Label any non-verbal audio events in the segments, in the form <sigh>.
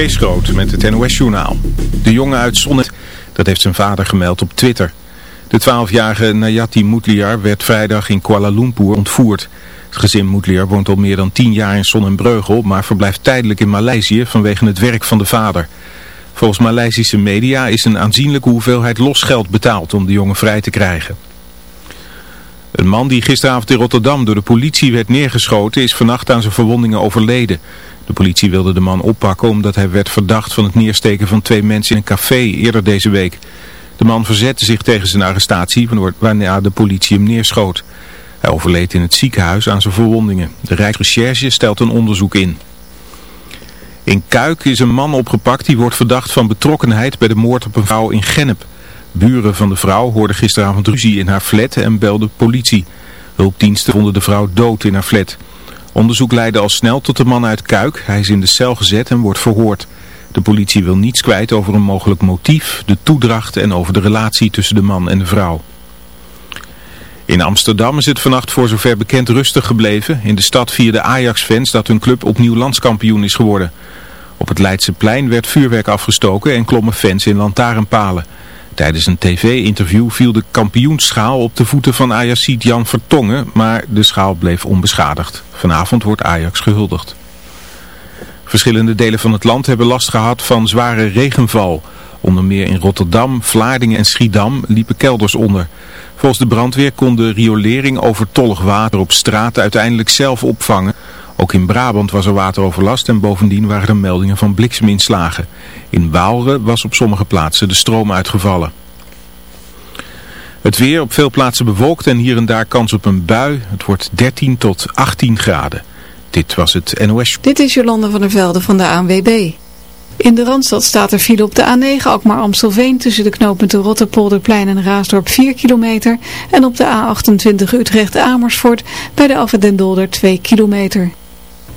Kees Groot met het NOS-journaal. De jongen uit Sonnet, dat heeft zijn vader gemeld op Twitter. De 12-jarige Nayati Moutliar werd vrijdag in Kuala Lumpur ontvoerd. Het gezin Moutliar woont al meer dan 10 jaar in Sonnenbreugel, maar verblijft tijdelijk in Maleisië vanwege het werk van de vader. Volgens Maleisische media is een aanzienlijke hoeveelheid losgeld betaald om de jongen vrij te krijgen. Een man die gisteravond in Rotterdam door de politie werd neergeschoten is vannacht aan zijn verwondingen overleden. De politie wilde de man oppakken omdat hij werd verdacht van het neersteken van twee mensen in een café eerder deze week. De man verzette zich tegen zijn arrestatie waarna de politie hem neerschoot. Hij overleed in het ziekenhuis aan zijn verwondingen. De Rijksrecherche stelt een onderzoek in. In Kuik is een man opgepakt die wordt verdacht van betrokkenheid bij de moord op een vrouw in Gennep. Buren van de vrouw hoorden gisteravond ruzie in haar flat en belden politie. Hulpdiensten vonden de vrouw dood in haar flat. Onderzoek leidde al snel tot de man uit Kuik. Hij is in de cel gezet en wordt verhoord. De politie wil niets kwijt over een mogelijk motief, de toedracht en over de relatie tussen de man en de vrouw. In Amsterdam is het vannacht voor zover bekend rustig gebleven. In de stad vierden Ajax-fans dat hun club opnieuw landskampioen is geworden. Op het Leidseplein werd vuurwerk afgestoken en klommen fans in lantaarnpalen. Tijdens een tv-interview viel de kampioensschaal op de voeten van Ajaxiet Jan Vertongen, maar de schaal bleef onbeschadigd. Vanavond wordt Ajax gehuldigd. Verschillende delen van het land hebben last gehad van zware regenval. Onder meer in Rotterdam, Vlaardingen en Schiedam liepen kelders onder. Volgens de brandweer kon de riolering overtollig water op straat uiteindelijk zelf opvangen. Ook in Brabant was er wateroverlast en bovendien waren er meldingen van blikseminslagen. In Waalre was op sommige plaatsen de stroom uitgevallen. Het weer op veel plaatsen bewolkt en hier en daar kans op een bui. Het wordt 13 tot 18 graden. Dit was het NOS. Dit is Jolande van der Velde van de ANWB. In de Randstad staat er file op de A9 Alkmaar-Amstelveen tussen de knooppunten Rotterpolderplein en Raasdorp 4 kilometer. En op de A28 Utrecht-Amersfoort bij de Dolder 2 kilometer.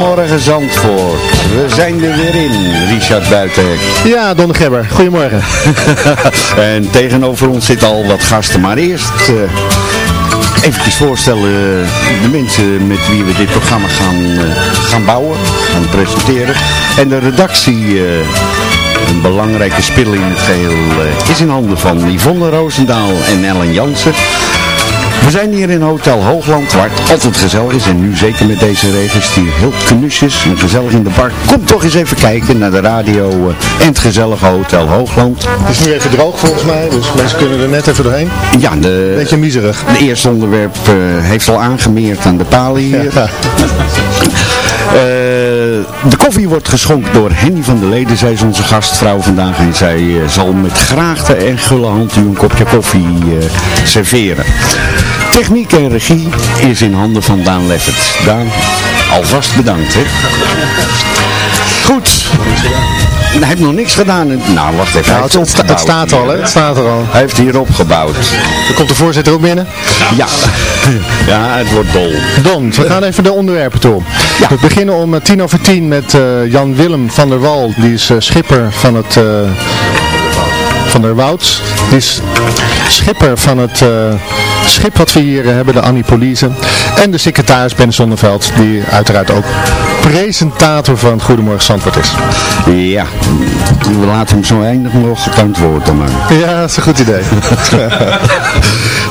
Goedemorgen Zandvoort. We zijn er weer in, Richard Buitenhek. Ja, Don Gebber. Goedemorgen. <laughs> en tegenover ons zitten al wat gasten, maar eerst... eh, Even voorstellen, eh, de mensen met wie we dit programma gaan, eh, gaan bouwen, gaan presenteren. En de redactie, een belangrijke spil in het geheel, eh, is in handen van Yvonne Roosendaal en Ellen Jansen. We zijn hier in Hotel Hoogland, waar het altijd gezellig is. En nu zeker met deze regels, die heel knusjes en gezellig in de bar. Kom toch eens even kijken naar de radio eh, en het gezellige Hotel Hoogland. Het is nu even droog volgens mij, dus mensen kunnen er net even doorheen. Ja, de, Beetje miserig. de eerste onderwerp eh, heeft al aangemeerd aan de palen hier. Ja. <laughs> Eh, de koffie wordt geschonken door Henny van der Leden. Zij is onze gastvrouw vandaag en zij eh, zal met graagte en gulle hand u een kopje koffie eh, serveren. Techniek en regie is in handen van Daan Leffert. Daan, alvast bedankt. Hè. Goed. Hij heeft nog niks gedaan. Nou, wacht even. Nou, het, het, sta- het opgebouwd staat al, hè? Het staat er al. Hij heeft hier opgebouwd. Er komt de voorzitter ook binnen. Ja. <laughs> Ja, het wordt dol. Don, we gaan even de onderwerpen toe. We beginnen om eh, tien over tien met eh, Jan Willem van der Wal. Die is eh, schipper van het... eh, van der Woud. Die is schipper van het eh, schip wat we hier eh, hebben, de Annie Police. En de secretaris Ben Zonneveld, die uiteraard ook presentator van Goedemorgen Zandvoort is. Ja, we laten hem zo eindig nog woord dan maar. Ja, dat is een goed idee. <laughs>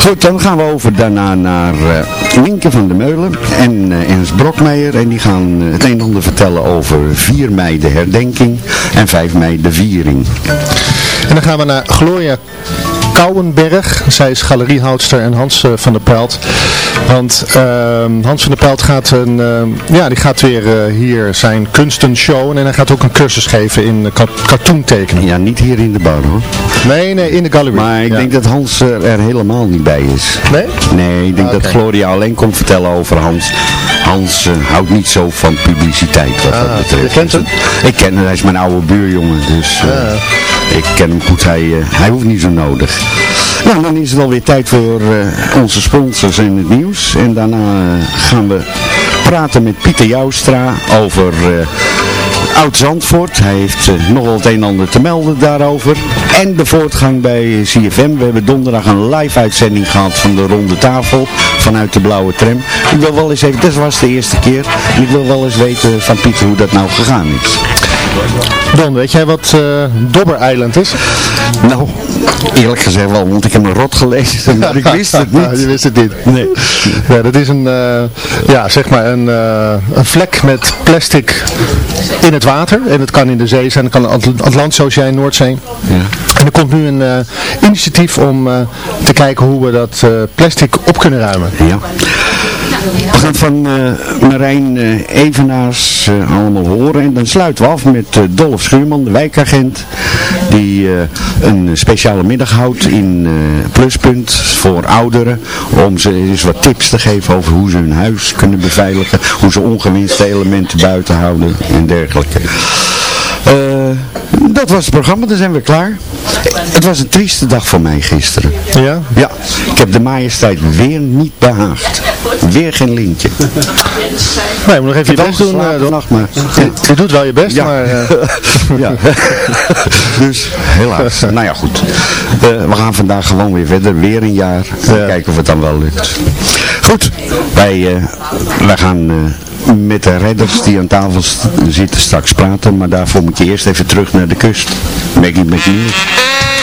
Goed, dan gaan we over daarna naar uh, van der Meulen en uh, Ernst Brokmeijer. En die gaan uh, het een en ander vertellen over 4 mei de herdenking en 5 mei de viering. En dan gaan we naar Gloria Kouwenberg. Zij is galeriehoudster en Hans uh, van der Pelt. Want uh, Hans van der Pelt gaat, een, uh, ja, die gaat weer uh, hier zijn kunsten showen. En hij gaat ook een cursus geven in cartoon tekenen. Ja, niet hier in de bar hoor. Nee, nee, in de galerie. Maar ik ja. denk dat Hans er helemaal niet bij is. Nee? Nee, ik denk okay. dat Gloria alleen komt vertellen over Hans. Hans uh, houdt niet zo van publiciteit wat ah, dat betreft. Je kent hem? Ik ken hem, hij is mijn oude buurjongen. Dus uh, ja. ik ken hem goed. Hij, uh, hij hoeft niet zo nodig. Nou, dan is het alweer tijd voor onze sponsors in het nieuws. En daarna gaan we praten met Pieter Joustra over Oud-Zandvoort. Hij heeft uh, nogal het een en ander te melden daarover. En de voortgang bij CFM. We hebben donderdag een live uitzending gehad van de ronde tafel vanuit de blauwe tram. Ik wil wel eens even, dat was de eerste keer. Ik wil wel eens weten van Pieter hoe dat nou gegaan is. Don, weet jij wat uh, Dobber Island is? Nou, eerlijk gezegd wel, want ik heb een rot gelezen, <laughs> maar ik wist het niet. <laughs> Je wist het niet? Nee. Ja, dat is een, uh, ja, zeg maar een, uh, een vlek met plastic in het water. En het kan in de zee zijn, het kan Atlantische Oceaan, Noordzee. Ja. En er komt nu een initiatief om te kijken hoe we dat plastic op kunnen ruimen. Ja. We gaan van uh, Marijn uh, Evenaars uh, allemaal horen. En dan sluiten we af met Dolf Schuurman, de wijkagent. Die een speciale middag houdt in Pluspunt voor ouderen. Om ze eens wat tips te geven over hoe ze hun huis kunnen beveiligen. Hoe ze ongewenste elementen buiten houden en dergelijke. Dat was het programma, dan zijn we klaar. Het was een trieste dag voor mij gisteren. Ja? Ja, ik heb de majesteit weer niet behaagd. Weer geen lintje. Nee, moet nog even je best doen. Uh, nacht, maar... je, je, doet wel je best, ja. maar... Uh... <laughs> ja. <laughs> dus, helaas. nou ja, goed. Uh, we gaan vandaag gewoon weer verder. Weer een jaar. Ja. Kijken of het dan wel lukt. Goed. Wij, wij gaan met de redders die aan tafel zitten straks praten. Maar daarvoor moet je eerst even terug naar de kust. Maggie McNeil.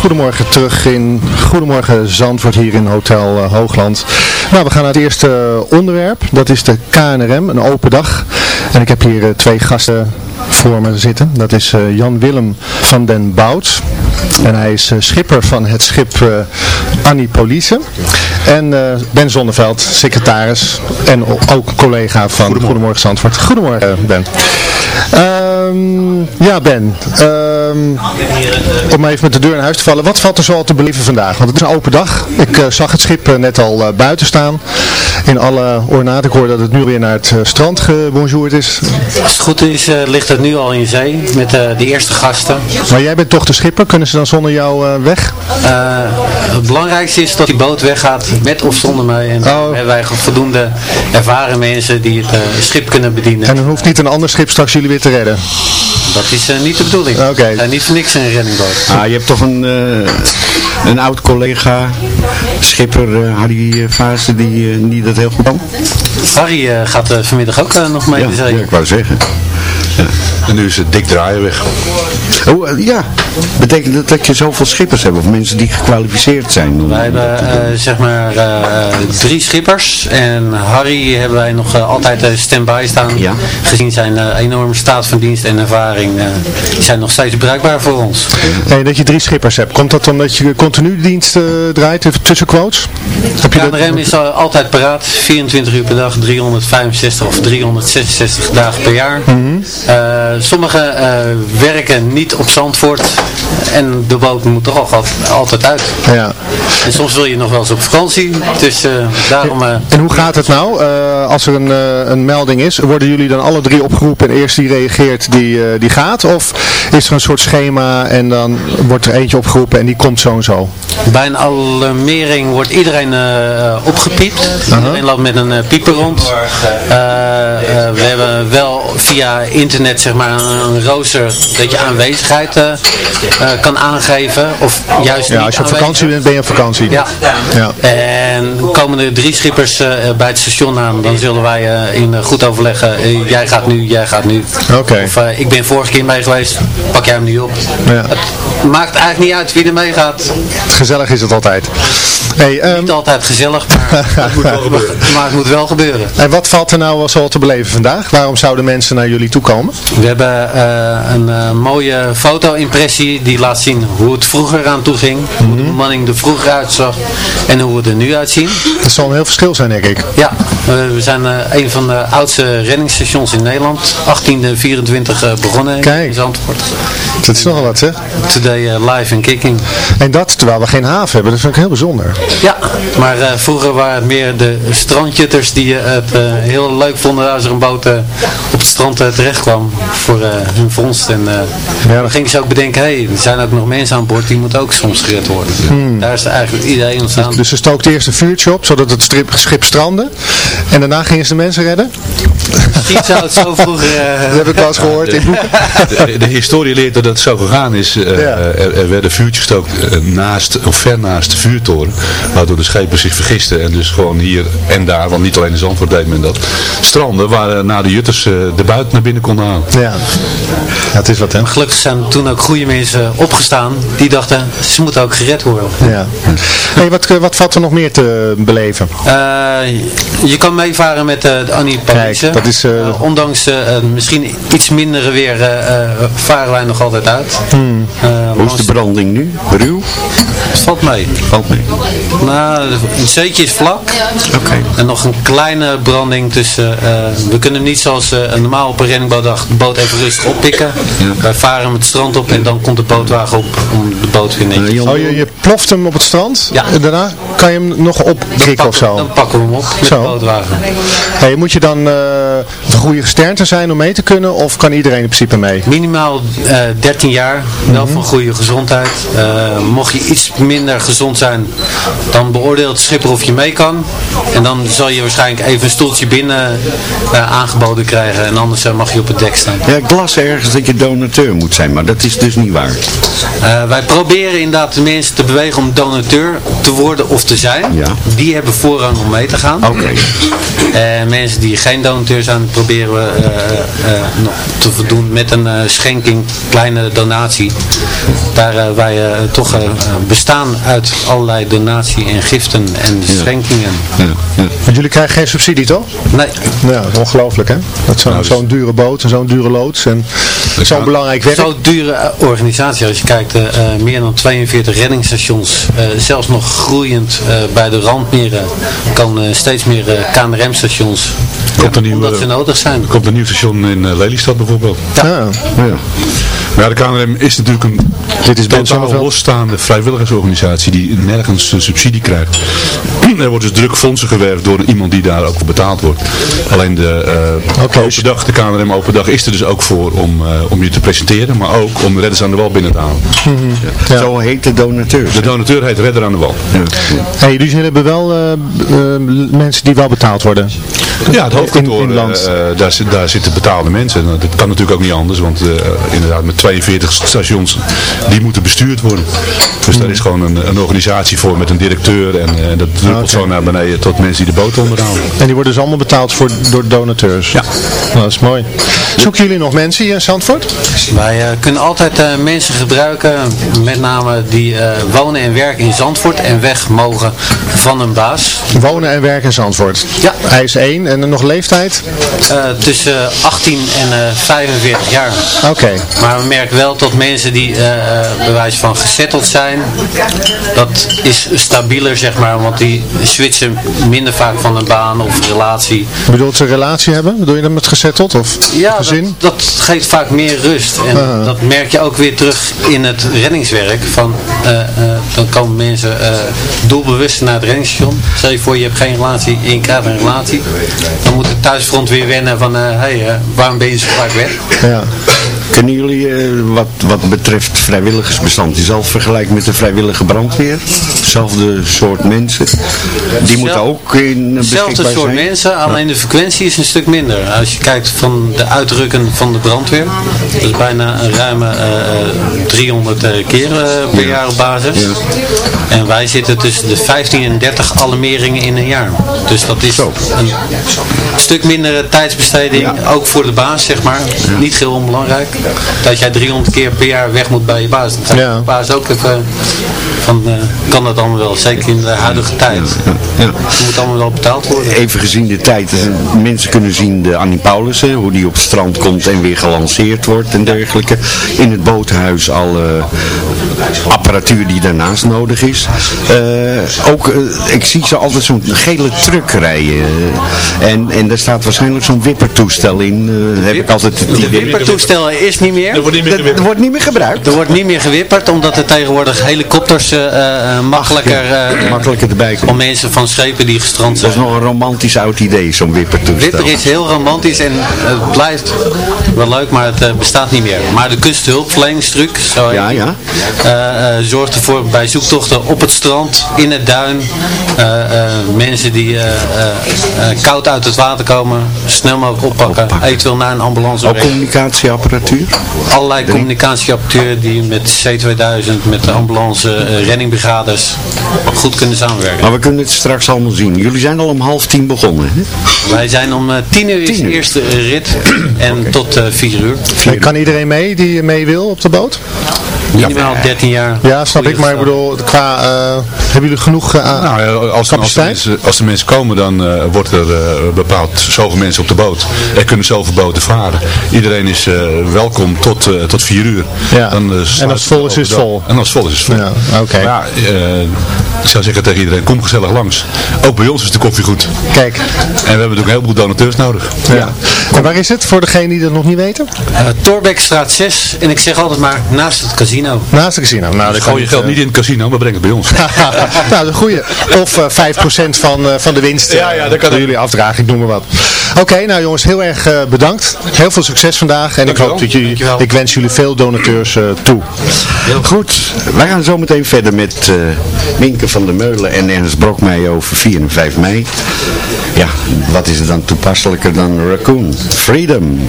Goedemorgen terug in Goedemorgen Zandvoort hier in Hotel eh, Hoogland. Nou, we gaan naar het eerste onderwerp. Dat is de KNRM, een open dag. En ik heb hier eh, twee gasten voor me zitten. Dat is eh, Jan Willem van den Bout. En hij is eh, schipper van het schip eh, Annie Police. En eh, Ben Zonneveld, secretaris en ook collega van Goedemorgen, Zandvoort. Goedemorgen Ben. Ehm, ja Ben, ehm, om even met de deur in huis te vallen. Wat valt er zo al te beleven vandaag? Want het is een open dag. Ik eh, zag het schip eh, net al eh, buiten staan. In alle ornaat. Ik hoor dat het nu weer naar het eh, strand gebonjourd is. Als het goed is, eh, ligt het nu al in zee met eh, de eerste gasten. Maar jij bent toch de schipper? Kunnen ze dan zonder jou eh, weg? Eh, het belangrijkste is dat die boot weggaat met of zonder mij. En hebben wij voldoende ervaren mensen die het eh, schip kunnen bedienen. En dan hoeft niet een ander schip straks jullie weer te redden? Dat is eh, niet de bedoeling. Oké. Zijn niet voor niks een reddingboot. Ah, je hebt toch een, eh, een oud collega, schipper Harry Vaassen, die, die dat heel goed kan? Harry gaat vanmiddag ook nog mee ja, ik wou zeggen. En nu is het dik draaien weg. Oh, eh, ja, betekent dat dat je zoveel schippers hebt of mensen die gekwalificeerd zijn? Wij hebben eh, zeg maar eh, drie schippers en Harry hebben wij nog altijd eh, stand-by staan. Ja. Gezien zijn enorme staat van dienst en ervaring, eh, die zijn nog steeds bruikbaar voor ons. Nee, dat je drie schippers hebt. Komt dat omdat je continu dienst eh, draait even tussen quotes? Heb je dat? KNRM is al altijd paraat, 24 uur per dag, 365 of 366 dagen per jaar. Eh, Sommigen eh, werken niet op Zandvoort en de boot moet toch al- altijd uit. Ja. En soms wil je nog wel eens op vakantie, dus eh, daarom... eh, En hoe gaat het nou? Eh, als er een, een melding is, worden jullie dan alle drie opgeroepen en eerst die reageert, die, die gaat? Of is er een soort schema en dan wordt er eentje opgeroepen en die komt zo en zo? Bij een alarmering wordt iedereen eh, opgepiept. Iedereen loopt met een eh, pieper rond. Eh, we hebben wel via internet zeg maar een, rooster dat je aanwezigheid kan aangeven. Of juist Ja, niet als je op vakantie bent, ben je op vakantie. Ja. Ja. En komen er drie schippers bij het station aan, dan zullen wij in goed overleggen, jij gaat nu, jij gaat nu. Oké. Of ik ben vorige keer mee geweest, pak jij hem nu op. Ja. Het maakt eigenlijk niet uit wie er meegaat. Gezellig is het altijd. Hey, ehm, Niet altijd gezellig, maar, <laughs> het moet wel <laughs> gebeuren. maar het moet wel gebeuren. en wat valt er nou zo te beleven vandaag? Waarom zouden mensen naar jullie toe komen? We hebben eh, een eh, mooie foto-impressie die laat zien hoe het vroeger aan toe ging. Hoe de bemanning er vroeger uitzag en hoe we er nu uitzien. Dat zal een heel verschil zijn, denk ik. Ja, we zijn eh, een van de oudste reddingsstations in Nederland. 1824 eh, begonnen Kijk. in Zandvoort. Dat is nogal wat, zeg. Today live and kicking. En dat terwijl we geen haven hebben. Dat vind ik heel bijzonder. Ja, maar eh, vroeger waren het meer de strandjutters die eh, het eh, heel leuk vonden als er een boot eh, op het strand terecht kwam voor eh, hun vondst. En eh, Ja. dan gingen ze ook bedenken, hé, er zijn ook nog mensen aan boord, die moeten ook soms gered worden. Daar is eigenlijk het idee ontstaan. Dus ze stookten eerst een vuurtje op, zodat het strip, schip strandde. En daarna gingen ze de mensen redden. Misschien zou het zo vroeger... eh, <laughs> Dat heb ik wel eens gehoord <laughs> in boeken. De, de historie leert dat het zo gegaan is. Eh, Ja. er, er werden vuurtjes gestookt naast, ver naast de vuurtoren. Waardoor de schepen zich vergisten. En dus gewoon hier en daar, want niet alleen in Zandvoort deed men dat. Stranden waar eh, na de jutters eh, de buit naar binnen konden halen. Ja. ja, het is wat, hè. Gelukkig zijn toen ook goede mensen opgestaan. Die dachten, ze moeten ook gered worden. Ja. Hey, wat, eh, wat valt er nog meer te beleven? Eh, je kan meevaren met eh, de Annie Parijse. Dat is, ondanks misschien iets mindere weer eh, eh, varen wij nog altijd uit. Hmm. Hoe is de branding nu? Ruw? Het valt mee. Valt mee. Nou, een zeetje is vlak. Oké. En nog een kleine branding tussen. eh, we kunnen niet zoals eh, een normaal op een reddingbootdag de boot even rustig oppikken. Wij varen hem het strand op en dan komt de bootwagen op om de boot weer Eh, Jan- Oh, je, je ploft hem op het strand. Ja. En daarna kan je hem nog opkrikken of zo. Dan pakken we hem op met Zo. de bootwagen. Hey, moet je dan eh, een goede gesternte zijn om mee te kunnen? Of kan iedereen in principe mee? Minimaal eh 13 jaar, wel van goede gezondheid. Eh, mocht je iets minder gezond zijn, dan beoordeelt de schipper of je mee kan. En dan zal je waarschijnlijk even een stoeltje binnen eh, aangeboden krijgen. En anders eh, mag je op het dek staan. Ja, ik las ergens dat je donateur moet zijn, maar dat is dus niet waar. Eh, wij proberen inderdaad de mensen te bewegen om donateur te worden of te zijn. Ja. Die hebben voorrang om mee te gaan. Oké. En mensen die geen donateur zijn, proberen we nog te voldoen met een schenking, kleine donatie. Daar eh, wij eh, toch eh, bestaan uit allerlei donatie en giften en schenkingen. Ja, ja. Want jullie krijgen geen subsidie, toch? Nee, Ja, ongelooflijk, hè? Dat zo'n Nou, dus- zo'n dure boot en zo'n dure loods en zo'n belangrijk werk. zo'n dure organisatie. Als je kijkt, meer dan 42 reddingsstations. eh, zelfs nog groeiend eh, bij de randmeren komen eh, steeds meer eh, KNRM-stations. Komt een nieuw, omdat ze nodig zijn. Er komt een nieuw station in Lelystad bijvoorbeeld. Ja. Ja. Maar ja, de KNRM is natuurlijk een Dit is Ben totaal losstaande vrijwilligersorganisatie die nergens een subsidie krijgt. <clears throat> er wordt dus druk fondsen gewerkt door iemand die daar ook voor betaald wordt. Alleen de eh Oké. open dag, de KNRM open dag is er dus ook voor om, eh, om je te presenteren, maar ook om de redders aan de wal binnen te halen. Ja. Zo heet de donateur. De donateur heet redder aan de wal. Ja. Hey, dus jullie hebben wel eh, eh, mensen die wel betaald worden. Ja, het hoofdkantoor, in, in land. eh, eh, daar, zit- daar zitten betaalde mensen. Nou, Dat kan natuurlijk ook niet anders, want eh, inderdaad met 42 stations, die moeten bestuurd worden. Dus daar is gewoon een, een organisatie voor met een directeur en eh, dat druppelt zo naar beneden tot mensen die de boot onderhouden. En die worden dus allemaal betaald voor, door donateurs? Ja. Nou, dat is mooi. Zoeken jullie nog mensen hier in Zandvoort? Wij eh, kunnen altijd eh, mensen gebruiken, met name die eh, wonen en werken in Zandvoort en weg mogen van hun baas. Wonen en werken in Zandvoort? Ja. Hij is één en nog leeftijd? Eh, tussen 18 en eh 45 jaar. Oké. Maar we merken wel tot mensen die eh eh, bewijs van gezetteld zijn, dat is stabieler zeg maar, want die switchen minder vaak van een baan of relatie. Bedoelt ze relatie hebben? Bedoel je dat met gezetteld of Ja, gezin? dat, dat geeft vaak meer rust. En dat merk je ook weer terug in het reddingswerk. Van, eh, eh, dan komen mensen eh, doelbewust naar het reddingsstation. Stel je voor, je hebt geen relatie en je krijgt een relatie. Dan moet het thuisfront weer wennen van, hé, hey, eh, waarom ben je zo vaak weg? Ja. Kennen jullie eh, wat, wat betreft vrijwilligersbestand jezelf vergelijken met de vrijwillige brandweer? Hetzelfde soort mensen. Die moeten ook in Hetzelfde soort zijn. mensen, alleen de frequentie is een stuk minder. Als je kijkt van de uitrukken van de brandweer, dat is bijna een ruime eh, eh, 300 eh, keer per jaar op basis. En wij zitten tussen de 15 en 30 alarmeringen in een jaar. Dus dat is een stuk minder tijdsbesteding, ook voor de baas zeg maar. Niet heel onbelangrijk. Dat jij 300 keer per jaar weg moet bij je baas. Dan gaat de baas ook even van, eh, kan dat allemaal wel, zeker in de huidige tijd. Het moet allemaal wel betaald worden. Even gezien de tijd, mensen kunnen zien de Annie Paulussen, hoe die op het strand komt en weer gelanceerd wordt en dergelijke. In het boothuis alle apparatuur die daarnaast nodig is. Eh, ook, eh, ik zie ze altijd zo'n gele truck rijden. En, en daar staat waarschijnlijk zo'n wippertoestel in. eh, heb ik altijd het De idee. wippertoestel is niet meer. Er wordt niet meer. Er wordt niet meer gebruikt. Er wordt niet meer gewipperd, omdat er tegenwoordig helikopters eh, eh, makkelijker, eh, makkelijker erbij om mensen van schepen die gestrand Dat zijn. is nog een romantisch oud idee, zo'n wippertoestel. Wipper is heel romantisch en het blijft wel leuk, maar het eh, bestaat niet meer. Maar de zo heet Ja, ja. eh, eh, zorgt ervoor bij zoektochten op het strand, in het duin, eh, eh, mensen die eh, eh, eh, koud uit het water komen, snel mogelijk oppakken, eventueel naar een ambulance Ook communicatieapparatuur? Allerlei communicatieapparatuur die met C2000, met de ambulance, eh, reddingbrigades goed kunnen samenwerken. Maar we kunnen het straks allemaal zien. Jullie zijn al om half tien begonnen, hè? Wij zijn om eh, 10 uur is de eerste rit en tot eh 4 uur. En Kan iedereen mee die mee wil op de boot? Minimaal 13 jaar. Ja, snap ik, maar ik bedoel, qua, eh, hebben jullie genoeg eh, aan Nou, als, als, de capaciteit? mensen, als de mensen komen, dan eh, wordt er bepaald zoveel mensen op de boot. Er kunnen zoveel boten varen. Iedereen is eh, welkom tot, eh, tot vier uur. Ja. Dan, En als het vol is, is vol. En als het vol is, is het vol. Ja, oké. Ja, eh, ik zou zeggen tegen iedereen, kom gezellig langs. Ook bij ons is de koffie goed. Kijk. En we hebben natuurlijk een heleboel donateurs nodig. Ja. En waar is het, voor degenen die dat nog niet weten? Eh Torbekstraat 6 en ik zeg altijd maar naast het casino. Naast de casino. Nou, Dus dat gooi kan je geld eh, niet in het casino, maar breng het bij ons. <laughs> nou, dat is een goeie. Of eh 5% van, eh, van de winst. Ja, ja, dat kan jullie afdragen, ik noem maar wat. Oké, nou jongens, heel erg eh, bedankt. Heel veel succes vandaag. En ik hoop dat jullie, ik wens jullie veel donateurs eh, toe. Goed, wij gaan zo meteen verder met eh Minke van der Meulen en Ernst Brokmeijer over 4 en 5 mei. Ja, wat is er dan toepasselijker dan Raccoon? Freedom.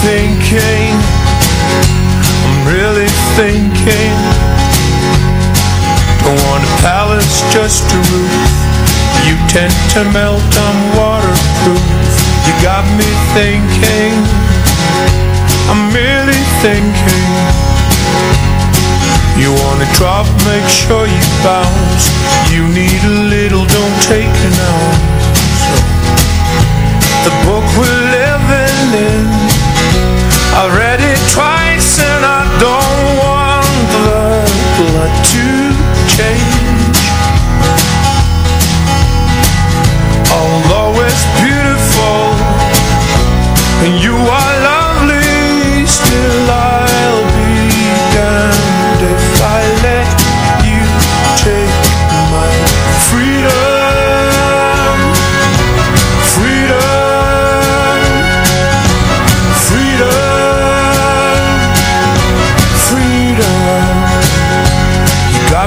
Thinking, I'm really thinking. Don't want a palace, just a roof. You tend to melt, I'm waterproof. You got me thinking, I'm really thinking. You wanna drop, make sure you bounce. You need a little, don't take an ounce. The book in I read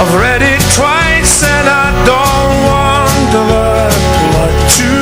I've read it twice and I don't want the plot to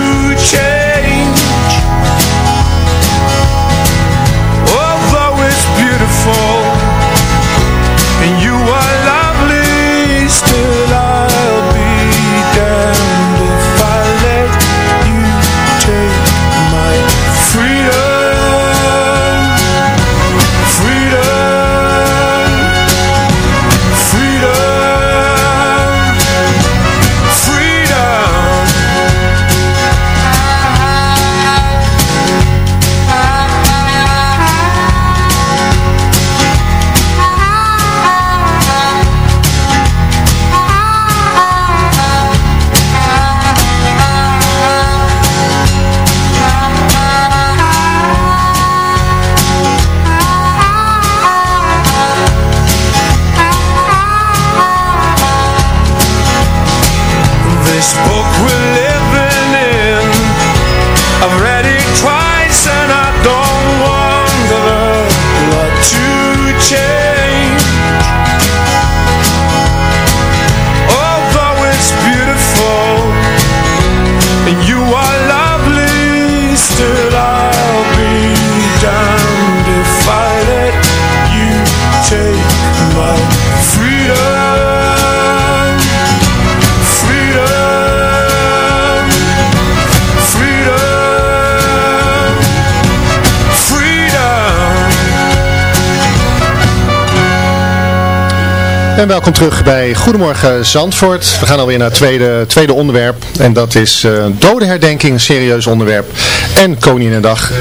En welkom terug bij Goedemorgen Zandvoort. We gaan alweer naar het tweede, tweede onderwerp. En dat is eh dodenherdenking, een serieus onderwerp. En Koninginnedag.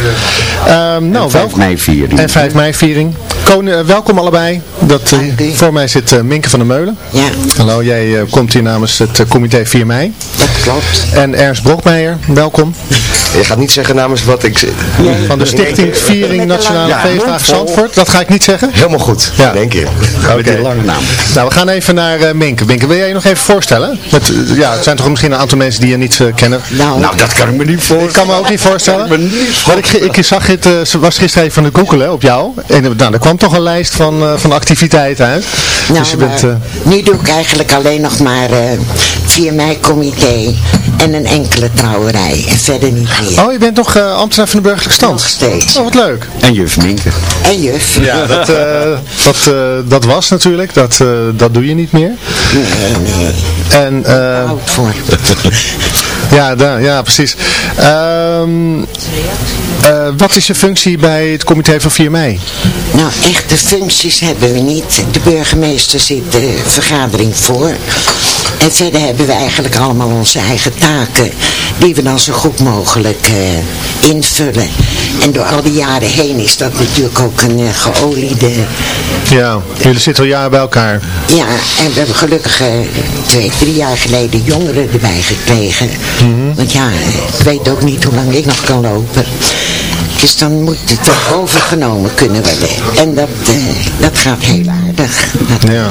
Ehm nou, en 5 welkom. mei viering. En 5 mei viering. Kon, eh, welkom allebei. Dat, eh, voor mij zit eh, Minke van der Meulen. Ja. Hallo, jij eh, komt hier namens het comité 4 mei. Dat klopt. En Ernst Brokmeijer, welkom. Je gaat niet zeggen namens wat ik... Van de Stichting Viering Nationale Ja, Feestdagen. Zandvoort. Dat ga ik niet zeggen. Helemaal goed, Ja. denk je. Oké. Die lange naam. Nou, we gaan even naar eh, Minke. Minke, wil jij je nog even voorstellen? Met, ja, het zijn toch misschien een aantal mensen die je niet kennen. Nou, Nou, dat kan ik me niet Ik voorstellen. kan me ook niet voorstellen. Ik me niet Maar ik, ik zag het, eh, ze was gisteren even aan het googelen op jou. En nou, er kwam toch een lijst van, eh, van activiteiten uit. nou, dus je bent... eh, nu doe ik eigenlijk alleen nog maar eh 4 mei comité en een enkele trouwerij. En verder niet meer. Oh, je bent eh, ambtenaar van de burgerlijke stand? Nog steeds. Oh, wat leuk. En juf Minke. En juf. Ja, dat, eh, dat, eh, dat was natuurlijk. Dat, eh, dat doe je niet meer. Nee, nee. En, eh, Oud voor. <laughs> ja, da- ja, precies. Ehm, eh, wat is je functie bij het comité van 4 mei? Nou, echte functies hebben we niet. De burgemeester zit de vergadering voor. En verder hebben we eigenlijk allemaal onze eigen taken. Die we dan zo goed mogelijk eh, invullen. En door al die jaren heen is dat natuurlijk ook een eh, geoliede... Ja, jullie zitten al jaren bij elkaar. Ja, en we hebben gelukkig eh, twee, drie jaar geleden jongeren erbij gekregen. Want ja, ik weet ook niet hoe lang ik nog kan lopen. Dus dan moet het toch overgenomen kunnen worden. En dat, eh, dat gaat heel aardig. Dat, Ja.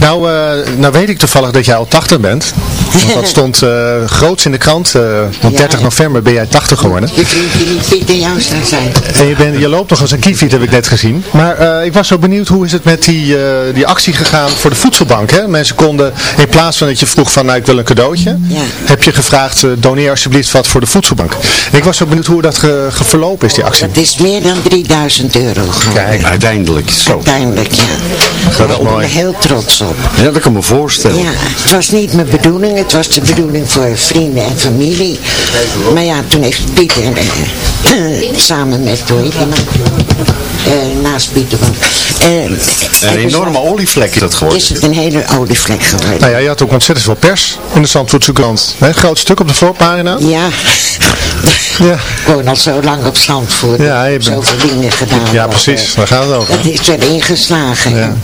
Nou, eh, nou weet ik toevallig dat jij al 80 bent. Want dat <laughs> stond eh groots in de krant. eh Ja. 30 november ben jij 80 geworden. Je vriend die niet Piet en jou staan zijn. En je, bent, je loopt nog als een kiefiet, heb ik net gezien. Maar eh, ik was zo benieuwd, hoe is het met die, eh, die actie gegaan voor de voedselbank? Hè? Mensen konden, in plaats van dat je vroeg van, nou ik wil een cadeautje, Ja. heb je gevraagd, eh, doneer alsjeblieft wat voor de voedselbank. En ik was zo benieuwd hoe dat ge, ge- verlopen is, die actie. Dat is meer dan 3000 euro geworden. Kijk, Uiteindelijk, zo. Uiteindelijk, ja. dat is ik ben mooi. er heel trots op. Ja, dat kan me voorstellen. Ja, het was niet mijn bedoeling. Het was de bedoeling voor vrienden en familie. Maar ja, toen heeft Pieter eh, samen met, man? Eh, naast Pieter. want, eh, Een enorme olievlek is dat geworden. Is het een hele olievlek geworden. Nou ja, je had ook ontzettend veel pers in de Zandvoortse krant. Hè, groot stuk op de voorpagina. Ja. Ja. Ik woon al zo lang op Zandvoort. Ja, je bent- zoveel dingen gedaan. Ja, precies, eh, daar gaat het over. Dat is wel ingeslagen. Ja.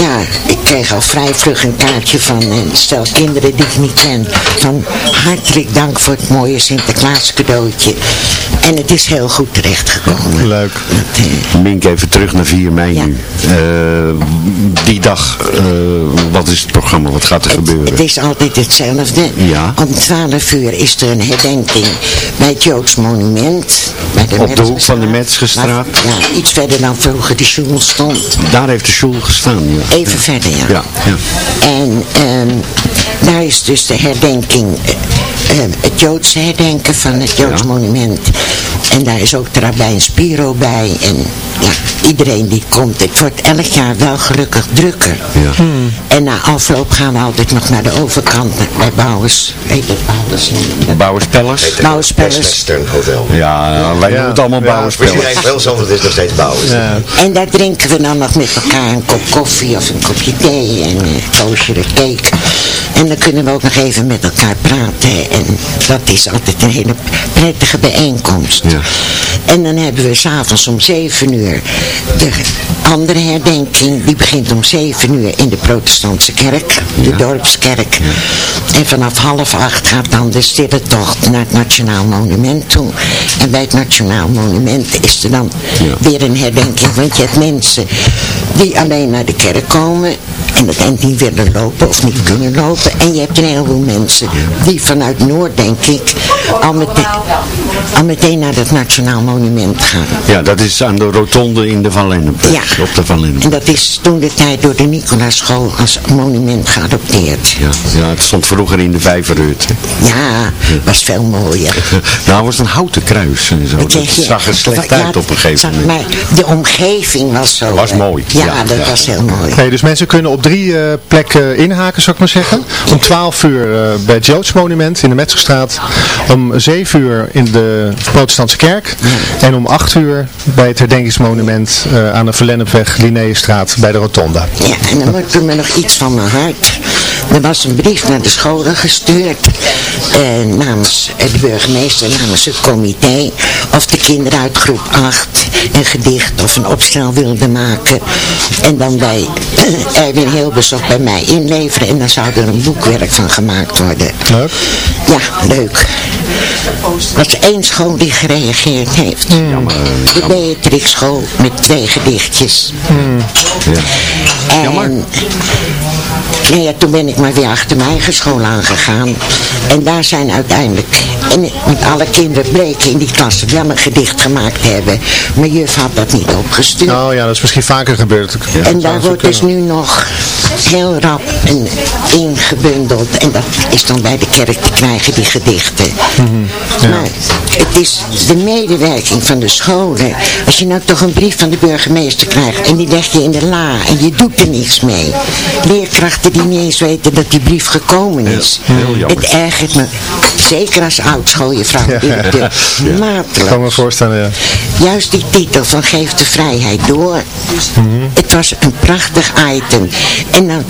ja, ik kreeg al vrij vlug een kaartje van een stel kinderen die ik niet ken. Van hartelijk dank voor het mooie Sinterklaas cadeautje. En het is heel goed terechtgekomen. Leuk. Mink, even terug naar 4 mei nu. Eh, die dag, eh, wat is het programma? Wat gaat er gebeuren? Het is altijd hetzelfde. Ja. Om 12 uur is er een herdenking bij het Joods monument. Bij de Op de hoek van de Metzgerstraat. Ja, iets verder dan vroeger de school stond. Daar heeft de school gestaan, ja. Even verder, ja. Ja, ja. En ehm, daar is dus de herdenking, eh, eh, het Joodse herdenken van het Joods monument. En daar is ook de rabbijn Spiro bij. En ja, iedereen die komt. Het wordt elk jaar wel gelukkig drukker. Ja. En na afloop gaan we altijd nog naar de overkant, bij Bouwers. Heet het Bouwers? Bouwers Palace? Bouwers Hotel. Ja, wij noemen het allemaal Bouwers Voor Palace. iedereen wel zo, want het is nog steeds Bouwers. En daar drinken we dan nog met elkaar een kop koffie of een kopje thee en een koosje de cake. En dan kunnen we ook nog even met elkaar praten. En dat is altijd een hele prettige bijeenkomst. En dan hebben we s'avonds om 7 uur de andere herdenking. Die begint om 7 uur in de protestantse kerk, de dorpskerk. En vanaf half acht gaat dan de stille tocht naar het Nationaal Monument toe. En bij het Nationaal Monument is er dan weer een herdenking. Want je hebt mensen die alleen naar de kerk komen en dat en niet willen lopen of niet kunnen lopen. En je hebt een heleboel mensen die vanuit Noord, denk ik, al meteen, al meteen naar het Nationaal Monument gaan. Ja, dat is aan de rotonde in de Van Lennep. Ja. Op de Van Lennep. En dat is toen de tijd door de Nicolaaschool als monument geadopteerd. Ja, ja, het stond vroeger in de Vijverhut. Ja, was veel mooier. <laughs> Nou, was een houten kruis en zo. Dat je? zag er slecht Ja, uit op een gegeven moment. Maar de omgeving was zo... Was mooi. Ja, Ja, dat ja. was heel mooi. Hey, dus mensen kunnen op drie eh, plekken inhaken, zou ik maar zeggen. Om 12 uur eh, bij het Joods monument in de Metzgerstraat. Om 7 uur in de protestantse kerk. En om 8 uur bij het herdenkingsmonument eh, aan de Verlennepweg, Linnaeusstraat bij de Rotonda. Ja, en dan moet er me nog iets van mijn hart. Er was een brief naar de scholen gestuurd eh, namens de burgemeester, namens het comité, of de kinderen uit groep 8 een gedicht of een opstel wilden maken. En dan bij eh, Erwin Hilbers of bij mij inleveren en dan zou er een boekwerk van gemaakt worden. Leuk. Ja, leuk. Er was één school die gereageerd heeft. De Beatrix school met twee gedichtjes. En nou ja, toen ben ik maar weer achter mijn eigen school aangegaan. En daar zijn uiteindelijk, en, want alle kinderen bleken in die klasse wel een gedicht gemaakt hebben. Maar juf had dat niet opgestuurd. Oh ja, dat is misschien vaker gebeurd. Ja, En daar wordt dus nu nog heel rap een ingebundeld. En dat is dan bij de kerk te krijgen, die gedichten. Mhm. Maar het is de medewerking van de scholen. Als je nou toch een brief van de burgemeester krijgt en die leg je in de la en je doet er niks mee. Leerkrachten die niet eens weten dat die brief gekomen is. heel het ergert me, zeker als oud-schooljuffrouw, directeur, mateloos. kan me voorstellen, ja. Juist die titel van Geef de vrijheid door. Het was een prachtig item. En dan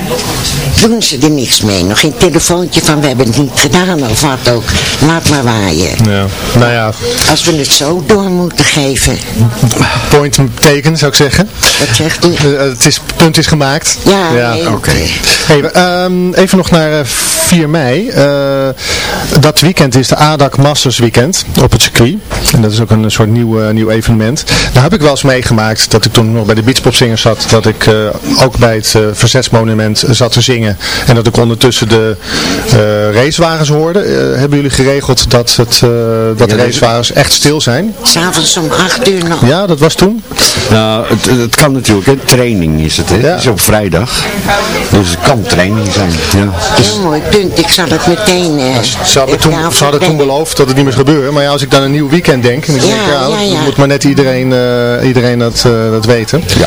doen ze er niks mee. Nog geen telefoontje van we hebben het niet gedaan of wat ook. Laat maar waaien. Ja. Nou ja, Als we het zo door moeten geven. point teken zou ik zeggen. Wat zegt u? Eh, het is, punt is gemaakt. Ja, nee, oké. Hey, ehm, even nog naar eh, 4 mei. Eh, dat weekend is de ADAC Masters Weekend op het circuit. En dat is ook een soort nieuw, eh, nieuw evenement. Daar heb ik wel eens meegemaakt dat ik toen nog bij de Beachpopzingers zat. Dat ik eh, ook bij het eh, Verzetsmonument zat te zingen. En dat ik ondertussen de eh, racewagens hoorde. Eh, hebben jullie geregeld dat, het, eh, dat de racewagens echt stil zijn? S'avonds om 8 uur nog. Ja, dat was toen? Nou, het, het kan natuurlijk, hè. training is het, hè. Het is op vrijdag. Dus het kan training zijn, ja. Heel mooi punt. Ik zal het meteen... eh, Ze hadden, toen, tafel ze hadden toen brengen. beloofd dat het niet meer gebeuren. Maar ja, als ik dan een nieuw weekend denk, dan denk ik, Ja, ja, ja, ja. dan moet maar net iedereen, eh, iedereen dat, eh, dat weten. Ja.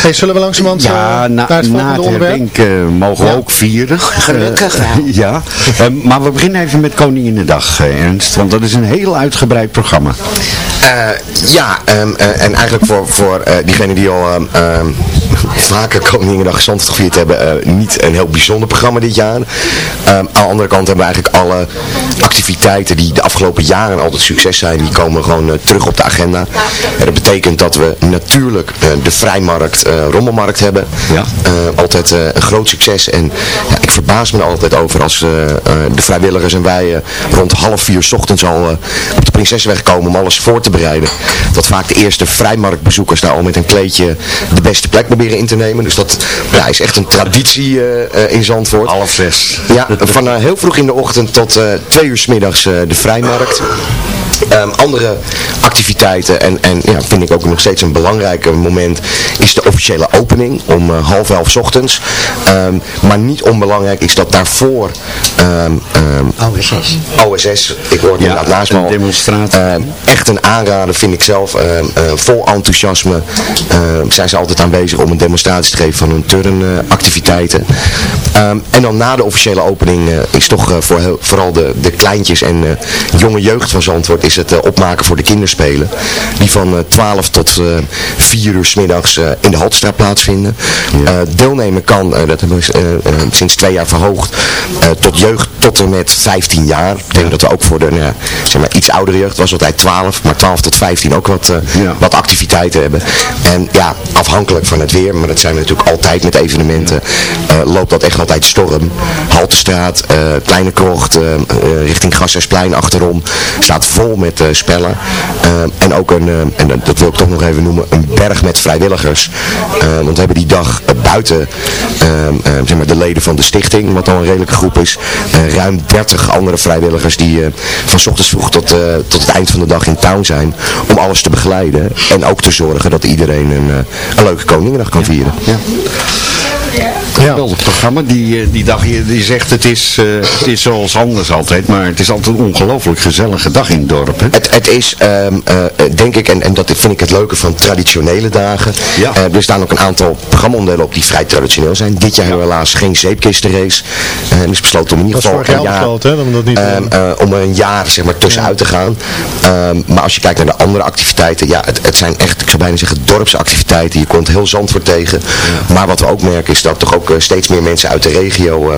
Hey, zullen we langzamerhand Ja, eh, na, naar het na volgende het eh, mogen we ook vieren. Gelukkig Eh, wel. <laughs> ja, Eh, maar we beginnen even met Koninginnedag, uh, Ernst. Want dat is een heel uitgebreid programma. Eh, ja, ehm, eh, en eigenlijk voor, voor eh diegenen die al ehm, ehm, <laughs> vaker Koninginnedag Zandvoort gevierd hebben, eh, niet een heel bijzonder programma dit jaar. Aan de andere kant hebben we eigenlijk alle activiteiten die de afgelopen jaren altijd succes zijn, die komen gewoon eh, terug op de agenda. En dat betekent dat we natuurlijk eh, de vrijmarkt, eh, rommelmarkt hebben. Eh, altijd eh, een groot succes. En ja, ik verbaas me er altijd over als eh, eh, de vrijwilligers en wij eh, rond half vier 's ochtends al eh, op de Prinsessenweg komen om alles voor te bereiden. Dat vaak de eerste vrijmarktbezoekers daar al met een kleedje de beste plek proberen in te nemen. Dus dat ja, is echt een traditie eh, eh, in Zandvoort. Half zes. Ja, van heel vroeg in de ochtend tot twee uur s middags de vrijmarkt. Ehm, andere activiteiten en, en ja, vind ik ook nog steeds een belangrijk moment is de officiële opening om eh, half elf ochtends. Ehm, maar niet onbelangrijk is dat daarvoor ehm, OSS. OSS, ik hoor het inderdaad naast me al. demonstratie. Ehm, echt een aanrader vind ik zelf. Eh, vol enthousiasme zijn ze altijd aanwezig om een demonstratie te geven van hun turnactiviteiten. En dan na de officiële opening eh, is toch eh, voor heel- vooral de, de kleintjes en eh, jonge jeugd van Zandvoort is het eh, opmaken voor de kinderspelen. Die van eh, 12 tot eh 4 uur s middags eh, in de Haltstraat plaatsvinden. Eh, deelnemen kan, eh, dat hebben we eh, eh, sinds twee jaar verhoogd, eh, tot jeugd tot en met 15 jaar. Ik denk dat we ook voor de nou ja, zeg maar, iets oudere jeugd was altijd 12, maar 12 tot 15 ook wat, eh, wat activiteiten hebben. En ja, afhankelijk van het weer, maar dat zijn we natuurlijk altijd met evenementen, eh, loopt dat echt altijd storm. Haltestraat, eh, Kleine Krocht, eh, eh, richting Gassersplein achterom, staat vol met eh, spellen. Eh, en ook een, eh, en dat- wil ik toch nog even noemen, een berg met vrijwilligers. Want we hebben die dag buiten zeg maar de leden van de stichting, wat al een redelijke groep is, ruim 30 andere vrijwilligers die van ochtends vroeg tot, tot het eind van de dag in town zijn om alles te begeleiden en ook te zorgen dat iedereen een, een leuke Koningendag kan vieren. Ja. Geweldig programma. Die, eh, die dag, je die zegt het is, eh, het is zoals anders altijd, maar het is altijd een ongelooflijk gezellige dag in het dorp. Hè? Het, het is, ehm, eh, denk ik, en, en dat vind ik het leuke van traditionele dagen. Eh, er staan ook een aantal programmaonderdelen op die vrij traditioneel zijn. Dit jaar hebben we helaas geen zeepkistenrace. Eh, en is besloten om in ieder geval een jaar, besloten, hè, om dat niet te ehm, eh, om er een jaar zeg maar, tussenuit te gaan. Ehm, maar als je kijkt naar de andere activiteiten, ja, het, het zijn echt, ik zou bijna zeggen, dorpsactiviteiten. Je komt heel Zandvoort tegen. Maar wat we ook merken is dat toch ook eh, steeds meer mensen uit de regio uh,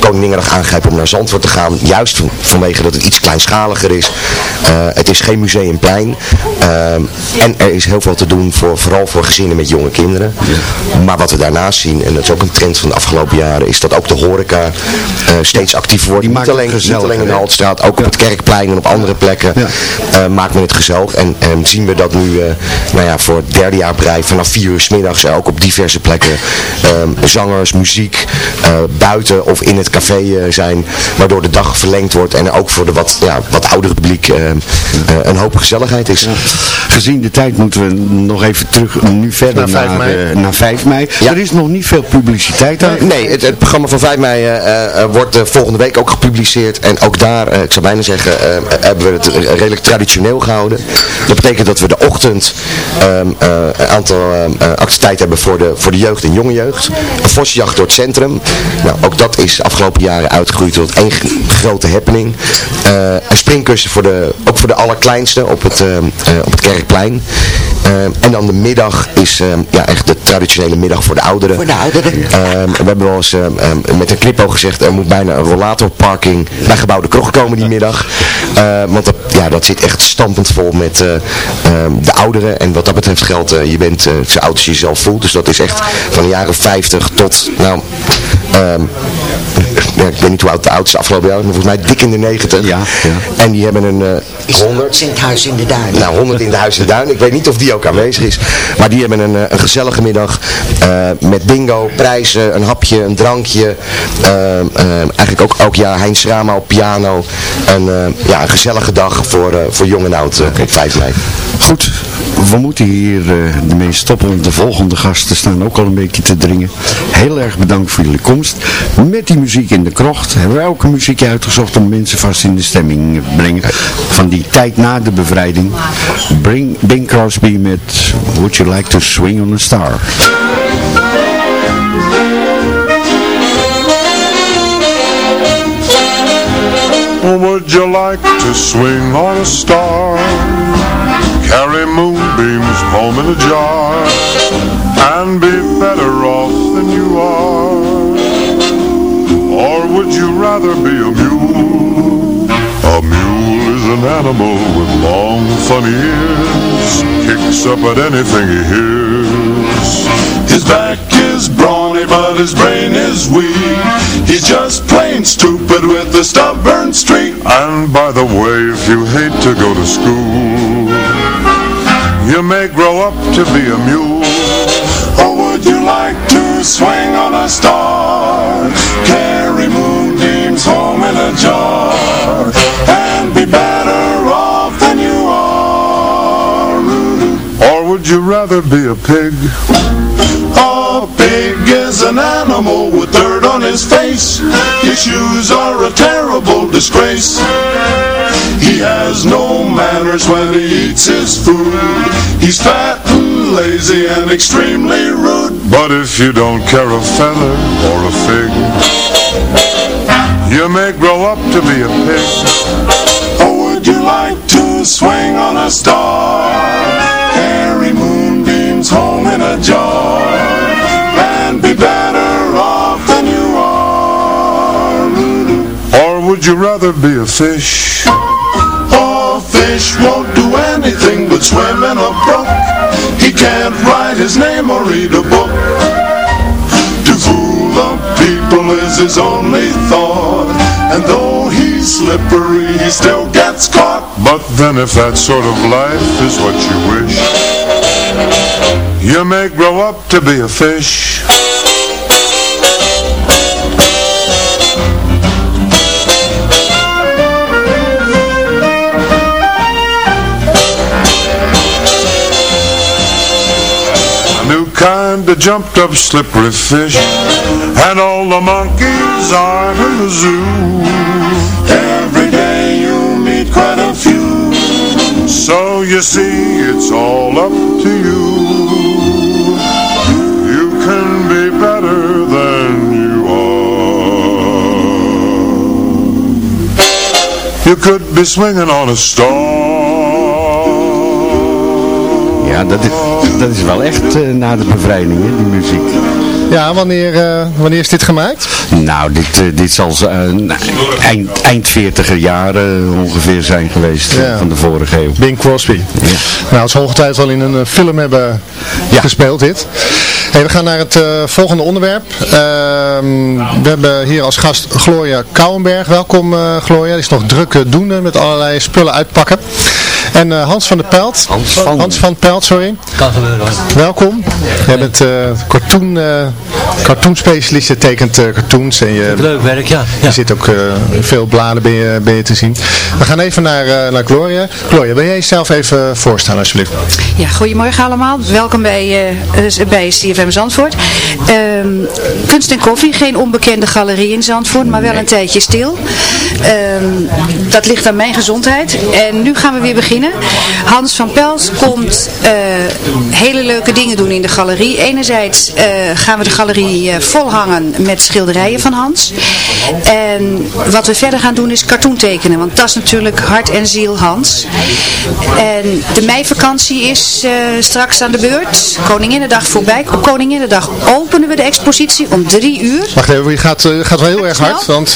Koninginnedag aangrijpen om naar Zandvoort te gaan. Juist van, vanwege dat het iets kleinschaliger is. Het is geen museumplein. En er is heel veel te doen, voor, vooral voor gezinnen met jonge kinderen. Maar wat we daarnaast zien, en dat is ook een trend van de afgelopen jaren, is dat ook de horeca steeds actiever wordt. Niet alleen, niet alleen in de Haltstraat, ook op het Kerkplein en op andere plekken maken we het gezellig. En, en zien we dat nu, nou ja, voor het derde jaar brei, vanaf vier uur s middags ook op diverse plekken um, zangers, muziek, uh, buiten of in het café zijn, waardoor de dag verlengd wordt en ook voor de wat, ja, wat oudere publiek een hoop gezelligheid is. Ja. Gezien de tijd moeten we nog even terug, nu verder naar 5 mei. Naar, naar 5 mei. Ja. Er is nog niet veel publiciteit aan. Nee, het, het programma van 5 mei uh, wordt volgende week ook gepubliceerd en ook daar, ik zou bijna zeggen, hebben we het redelijk traditioneel gehouden. Dat betekent dat we de ochtend um, een aantal activiteiten hebben voor de, voor de jeugd en jonge jeugd. Een vosjacht door het centrum. Nou, ook dat is de afgelopen jaren uitgegroeid tot één grote happening. Uh, een springkussen voor de, ook voor de allerkleinste op het, uh, uh, op het Kerkplein. en dan de middag is ja, echt de traditionele middag voor de ouderen. Voor de ouderen. we hebben wel eens met een knipoog gezegd, er moet bijna een rollatorparking bij gebouwde kroeg komen die middag. want dat, ja, dat zit echt stampend vol met de ouderen. En wat dat betreft geldt, je bent zo oud als je jezelf voelt. Dus dat is echt van de jaren 50 tot, nou, um, ja, ik weet niet hoe oud de oudste afgelopen jaar maar volgens mij dik in de 90. Ja, ja. En die hebben een uh, 100. in het huis in de duin. Nou, 100 in de huis in de duin. Ik weet niet of die ook aanwezig is. Maar die hebben een, een gezellige middag uh, met bingo, prijzen, een hapje, een drankje. Uh, eigenlijk ook elk jaar Heinz Rama op piano. En ja, een gezellige dag voor, voor jong en oud op 5 mei. Goed, we moeten hier ermee stoppen. Want de volgende gasten staan ook al een beetje te dringen heel erg bedankt voor jullie komst. Met die muziek in de krocht hebben we elke muziek uitgezocht om mensen vast in de stemming te brengen. Van die tijd na de bevrijding. Bring Bing Crosby met Would You Like to Swing on a Star? Would you like to swing on a star? Carry moonbeams home in a jar And be better off than you are. Or would you rather be a mule? A mule is an animal with long funny ears. Kicks up at anything he hears. His back is brawny but his brain is weak. He's just plain stupid with a stubborn streak. And by the way, if you hate to go to school You may grow up to be a mule you like to swing on a star. Carry moonbeams home in a jar you rather be a pig? A pig is an animal with dirt on his face. His shoes are a terrible disgrace. He has no manners when he eats his food. He's fat and lazy and extremely rude. But if you don't care a feather or a fig You may grow up to be a pig. Or would you like to swing on a star home in a jar And be better off than you are. Or would you rather be a fish? A fish won't do anything but swim in a brook. He can't write his name or read a book. To fool the people is his only thought. And though he's slippery he still gets caught. But then if that sort of life is what you wish You may grow up to be a fish. A new kind of jumped up slippery fish And all the monkeys are in the zoo. Every day you meet quite a few. So you see it's all up to you. You can be better than you are. You could be swinging on a star. Ja, dat is, dat is wel echt eh, na de bevrijding, hè, die muziek. Ja, wanneer, eh, wanneer is dit gemaakt? Nou, dit, eh, dit zal nou, eind, eind 40er jaren ongeveer zijn geweest Ja. van de vorige eeuw. Bing Crosby. Nou, als ongetwijfeld wel in een film hebben gespeeld dit. Hey, we gaan naar het volgende onderwerp. Ehm, we hebben hier als gast Gloria Kouwenberg. Welkom Gloria. Die is nog druk doende met allerlei spullen uitpakken. En eh, Hans van der Pelt. Hans van, Hans van Pelt, sorry. Kan gebeuren hoor. Welkom. Jij bent eh cartoon, eh cartoonspecialist. Je tekent eh, cartoons. En je, Leuk werk, ja. je zit ook eh, in veel bladen ben je, ben je te zien. We gaan even naar, eh, naar Gloria. Gloria, wil jij jezelf even voorstellen alsjeblieft? Ja, goedemorgen allemaal. Welkom bij, eh, bij CFM Zandvoort. Ehm, kunst en koffie, geen onbekende galerie in Zandvoort, maar wel een tijdje stil. Ehm, dat ligt aan mijn gezondheid. En nu gaan we weer beginnen. Hans van Pels komt eh, hele leuke dingen doen in de galerie. Enerzijds eh, gaan we de galerie eh, volhangen met schilderijen van Hans. En wat we verder gaan doen is cartoon tekenen, want dat is natuurlijk hart en ziel Hans. En de meivakantie is straks aan de beurt. Koninginnedag voorbij. Op Koninginnedag openen we de expositie om drie uur. Wacht even, je gaat, gaat wel heel erg hard, want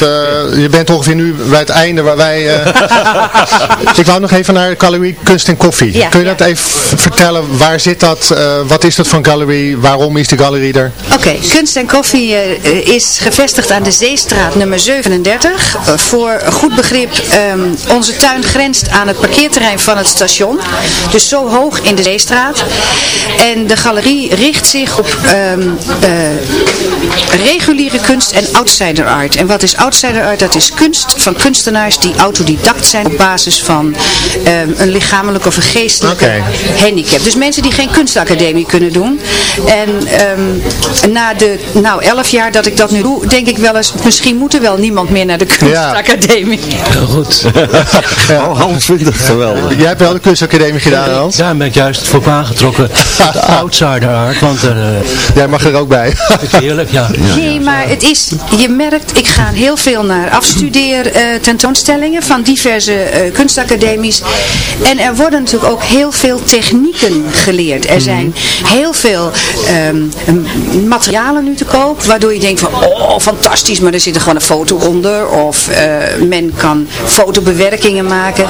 je bent ongeveer nu bij het einde waar wij... <laughs> ik wou nog even naar Galerie Kunst en Koffie. Ja, Kun je dat even vertellen? Waar zit dat? Eh, wat is dat een galerie? Waarom is die galerie er? Oké, Kunst en Koffie eh, is gevestigd aan de Zeestraat nummer 37. Eh, voor goed begrip, ehm, onze tuin grenst aan het parkeerterrein van het station. Dus zo hoog in de Zeestraat. En de galerie richt zich op ehm, eh, reguliere kunst en outsider art. En wat is outsider art? Dat is kunst van kunstenaars die autodidact zijn op basis van ehm, een lichamelijk of een geestelijke handicap. Dus mensen die geen kunstacademie kunnen doen. En ehm, na de, nou, elf jaar dat ik dat nu doe, denk ik wel eens, misschien moet er wel niemand meer naar de kunstacademie. Heel goed. Oh, Hans vindt het geweldig. Jij hebt wel de kunstacademie gedaan, Hans? Ja, daar ben ik juist voor aangetrokken. De outsider art, want er... Jij mag er ook bij. Heerlijk, ja. Nee, maar het is, je merkt, ik ga heel veel naar afstudeer eh, tentoonstellingen van diverse eh, kunstacademies. En er worden natuurlijk ook heel veel technieken geleerd. Er zijn heel veel ehm, materialen nu te koop, waardoor je denkt van, oh fantastisch, maar er zit er gewoon een foto onder. Of eh, men kan fotobewerkingen maken.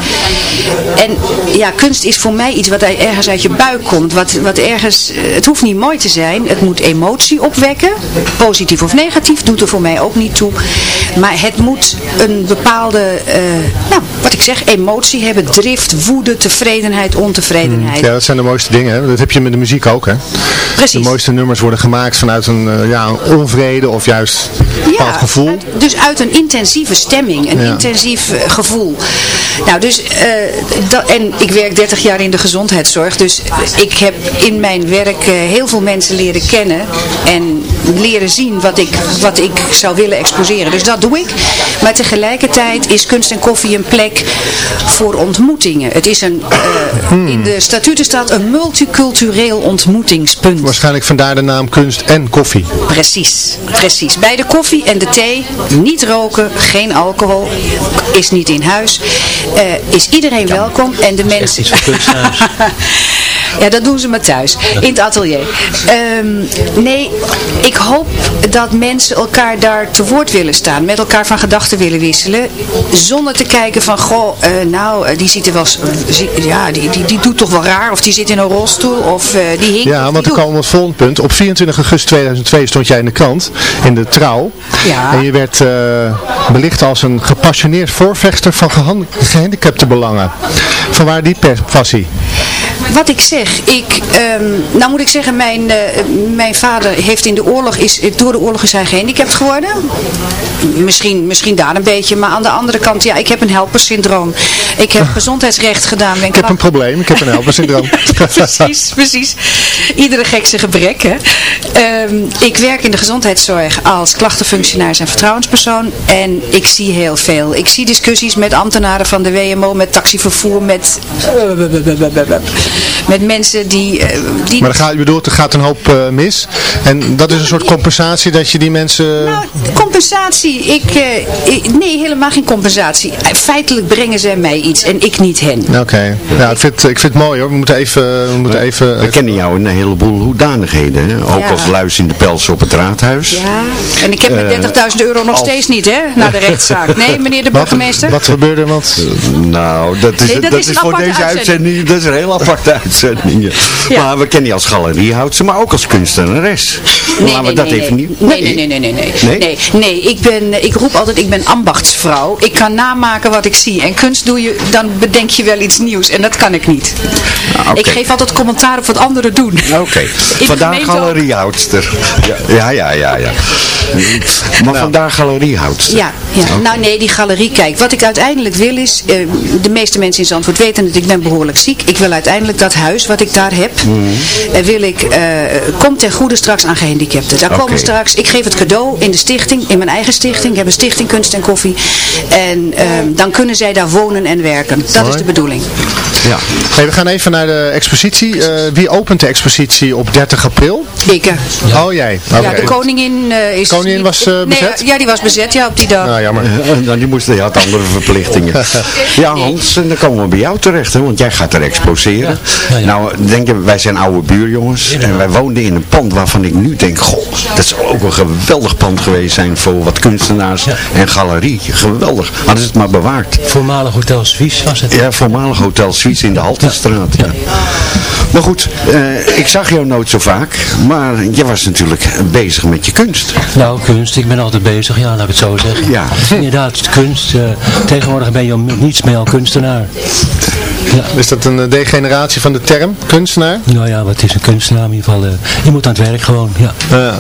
En ja, kunst is voor mij iets wat ergens uit je buik komt. Wat, wat ergens, het hoeft niet mooi te zijn, het moet emotie opwekken. Positief of negatief, doet er voor mij ook niet toe. Maar het moet een bepaalde, eh, nou, wat ik zeg, emotie hebben. Drift, woede, tevredenheid, ontevredenheid. Ja, dat zijn de mooiste dingen. Hè? Dat heb je met de muziek ook, hè? Precies. De mooiste nummers worden gemaakt vanuit een, eh, ja, een onvrede of juist een bepaald gevoel. uit- dus uit een intensieve stemming, een Ja. intensief eh, gevoel. Nou, dus, eh, dat, en ik werk 30 jaar in de gezondheidszorg, dus ik heb in mijn werk heel veel mensen leren kennen en leren zien wat ik, wat ik zou willen exposeren. Dus dat doe ik. Maar tegelijkertijd is kunst en koffie een plek voor ontmoetingen. Het is een, eh, in de statuten staat een multicultureel ontmoetingspunt. Waarschijnlijk vandaar de naam kunst en koffie. Precies, precies. Bij de koffie en de thee, niet roken, geen alcohol, is niet in huis. Eh, is iedereen welkom en de mensen... <laughs> Ja, dat doen ze maar thuis, in het atelier. Ehm, nee, ik hoop dat mensen elkaar daar te woord willen staan, met elkaar van gedachten willen wisselen, zonder te kijken van, goh, eh, nou, eh, die ziet er wel, ja, die, die, die doet toch wel raar, of die zit in een rolstoel, of eh, die hinkt. Ja, want dan komen we op het volgende punt. Op 24 augustus 2002 stond jij in de krant, in de Trouw. Ja. En je werd belicht als een gepassioneerd voorvechter van gehan- gehandicapte belangen. Vanwaar die per- passie? Wat ik zeg, ik, ehm, nou moet ik zeggen, mijn, eh, mijn vader heeft in de oorlog, is, door de oorlog is hij gehandicapt geworden. Misschien, misschien daar een beetje, maar aan de andere kant, ja, ik heb een helpersyndroom. Ik heb <laughs> gezondheidsrecht gedaan. Ik heb een probleem, ik heb een <laughs> helpersyndroom. precies, precies. Iedere gek zijn gebrek, hè. Ehm, ik werk in de gezondheidszorg als klachtenfunctionaris en vertrouwenspersoon. En ik zie heel veel. Ik zie discussies met ambtenaren van de WMO, met taxivervoer, met, met mensen die... eh, die Maar er gaat, je bedoelt, er gaat een hoop eh, mis. En dat is een soort compensatie dat je die mensen... Nou, compensatie. Ik, eh, ik- nee, helemaal geen compensatie. Feitelijk brengen zij mij iets en ik niet hen. Oké, ja, ik, vind, ik vind het mooi hoor. We moeten even... We moeten even We kennen jou in een heleboel hoedanigheden. Hè? Ook Ja. als luis in de pels op het raadhuis. Ja, en ik heb mijn 30.000 euro nog als- steeds niet, hè, na de rechtszaak. <laughs> Nee, meneer de burgemeester? Wat gebeurde er? Want... Nou, dat is, Nee, dat dat is voor deze uitzending. uitzending. Dat is een heel aparte uitzending. ja. Maar we kennen je als galeriehoudster, maar ook als kunstenares. Laten we dat nee, even nee. niet... Nee, nee, nee, nee, nee, nee. Nee? Nee, nee, ik, ben, ik roep altijd, ik ben ambachtsvrouw. Ik kan namaken wat ik zie. En kunst doe je, dan bedenk je wel iets nieuws. En dat kan ik niet. Ah. Ik geef altijd commentaar op wat anderen doen. Oké, <laughs> gemeente ook. galeriehoudster. Ja, ja, ja, ja. ja. Maar vandaag galeriehoudster. Ja, ja. nou nee, die galerie, kijk, wat ik uiteindelijk wil is, eh, de meeste mensen in Zandvoort weten dat ik ben behoorlijk ziek. Ik wil uiteindelijk dat huis wat ik daar heb, Mhm. eh, wil ik, eh, komt ten goede straks aan gehandicapten. Daar komen straks, ik geef het cadeau in de stichting, in mijn eigen stichting. Ik heb een stichting Kunst en Koffie. En ehm, dan kunnen zij daar wonen en werken. Dat is de bedoeling. Ja. Hey, we gaan even naar de expositie. Eh, wie opent de expositie op 30 april? Ik. eh, Oh, jij. Ja, de koningin eh, is... Koningin niet- was, eh, Nee, bezet? ja, die was bezet, ja, op die dag. Ah, jammer. Nou, die moest, die had andere verplichtingen. <laughs> Ja, Hans, en dan komen we bij jou terecht, hè, want jij gaat er exposeren. Nou, denk je, wij zijn oude buurjongens en wij woonden in een pand waarvan ik nu denk, goh, dat zou ook een geweldig pand geweest zijn voor wat kunstenaars en galerie. Geweldig. Hadden ze het maar bewaard. Voormalig Hotel Suisse was het. Ja, voormalig Hotel Suisse in de Haltestraat. Ja. Maar goed, eh, ik zag jou nooit zo vaak, maar je was natuurlijk bezig met je kunst. Nou, kunst. Ik ben altijd bezig, ja, laat ik het zo zeggen. Ja. Inderdaad, kunst. eh, tegenwoordig ben je niets meer al kunstenaar. Ja. Is dat een eh, degeneratie van de term, kunstenaar? Nou ja, wat is een kunstenaar in ieder geval? eh, je moet aan het werk gewoon, ja.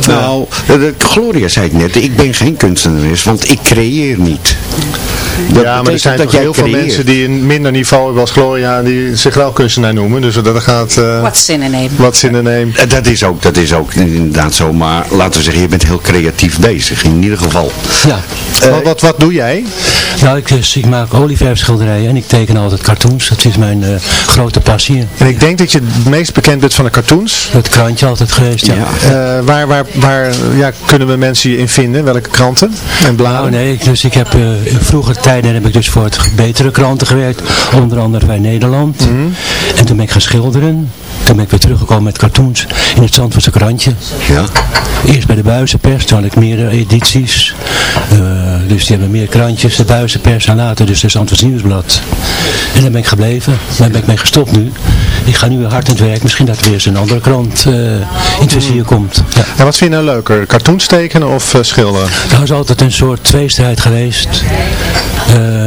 Nou, eh, de- Gloria zei het net, ik ben geen kunstenares, want ik creëer niet. Ja, maar er zijn dat toch heel veel creëert. mensen die een minder niveau hebben als Gloria en die zich wel kunstenaar noemen. Dus dat gaat... eh What's in a name? What's in name. Eh, Dat is, ook, dat is ook inderdaad zo, maar laten we zeggen, je bent heel creatief bezig, in ieder geval. Ja. wat, wat, wat doe jij? Nou, ik, eh, ik maak olieverfschilderijen en ik teken altijd cartoons. Dat is mijn eh, grote passie. En ik denk dat je het meest bekend bent van de cartoons. Het krantje altijd geweest, ja. Eh, waar waar, waar ja, kunnen we mensen je in vinden? Welke kranten en bladen? Nou nee, dus ik heb eh, vroeger tijden heb ik dus voor het betere kranten gewerkt, onder andere bij Nederland. Mhm. En toen ben ik gaan schilderen. Toen ben ik weer teruggekomen met cartoons in het Zandvoortse krantje. Ja. Eerst bij de Buizenpers, toen had ik meerdere edities. Eh, dus die hebben meer krantjes, de Buizenpers en later dus de Zandvoorts Nieuwsblad. En daar ben ik gebleven. Daar ben ik mee gestopt nu. Ik ga nu weer hard aan het werk. Misschien dat er weer eens een andere krant eh, in het vizier komt. Ja. En wat vind je nou leuker? Cartoons tekenen of eh, schilderen? Dat is altijd een soort tweestrijd geweest. Eh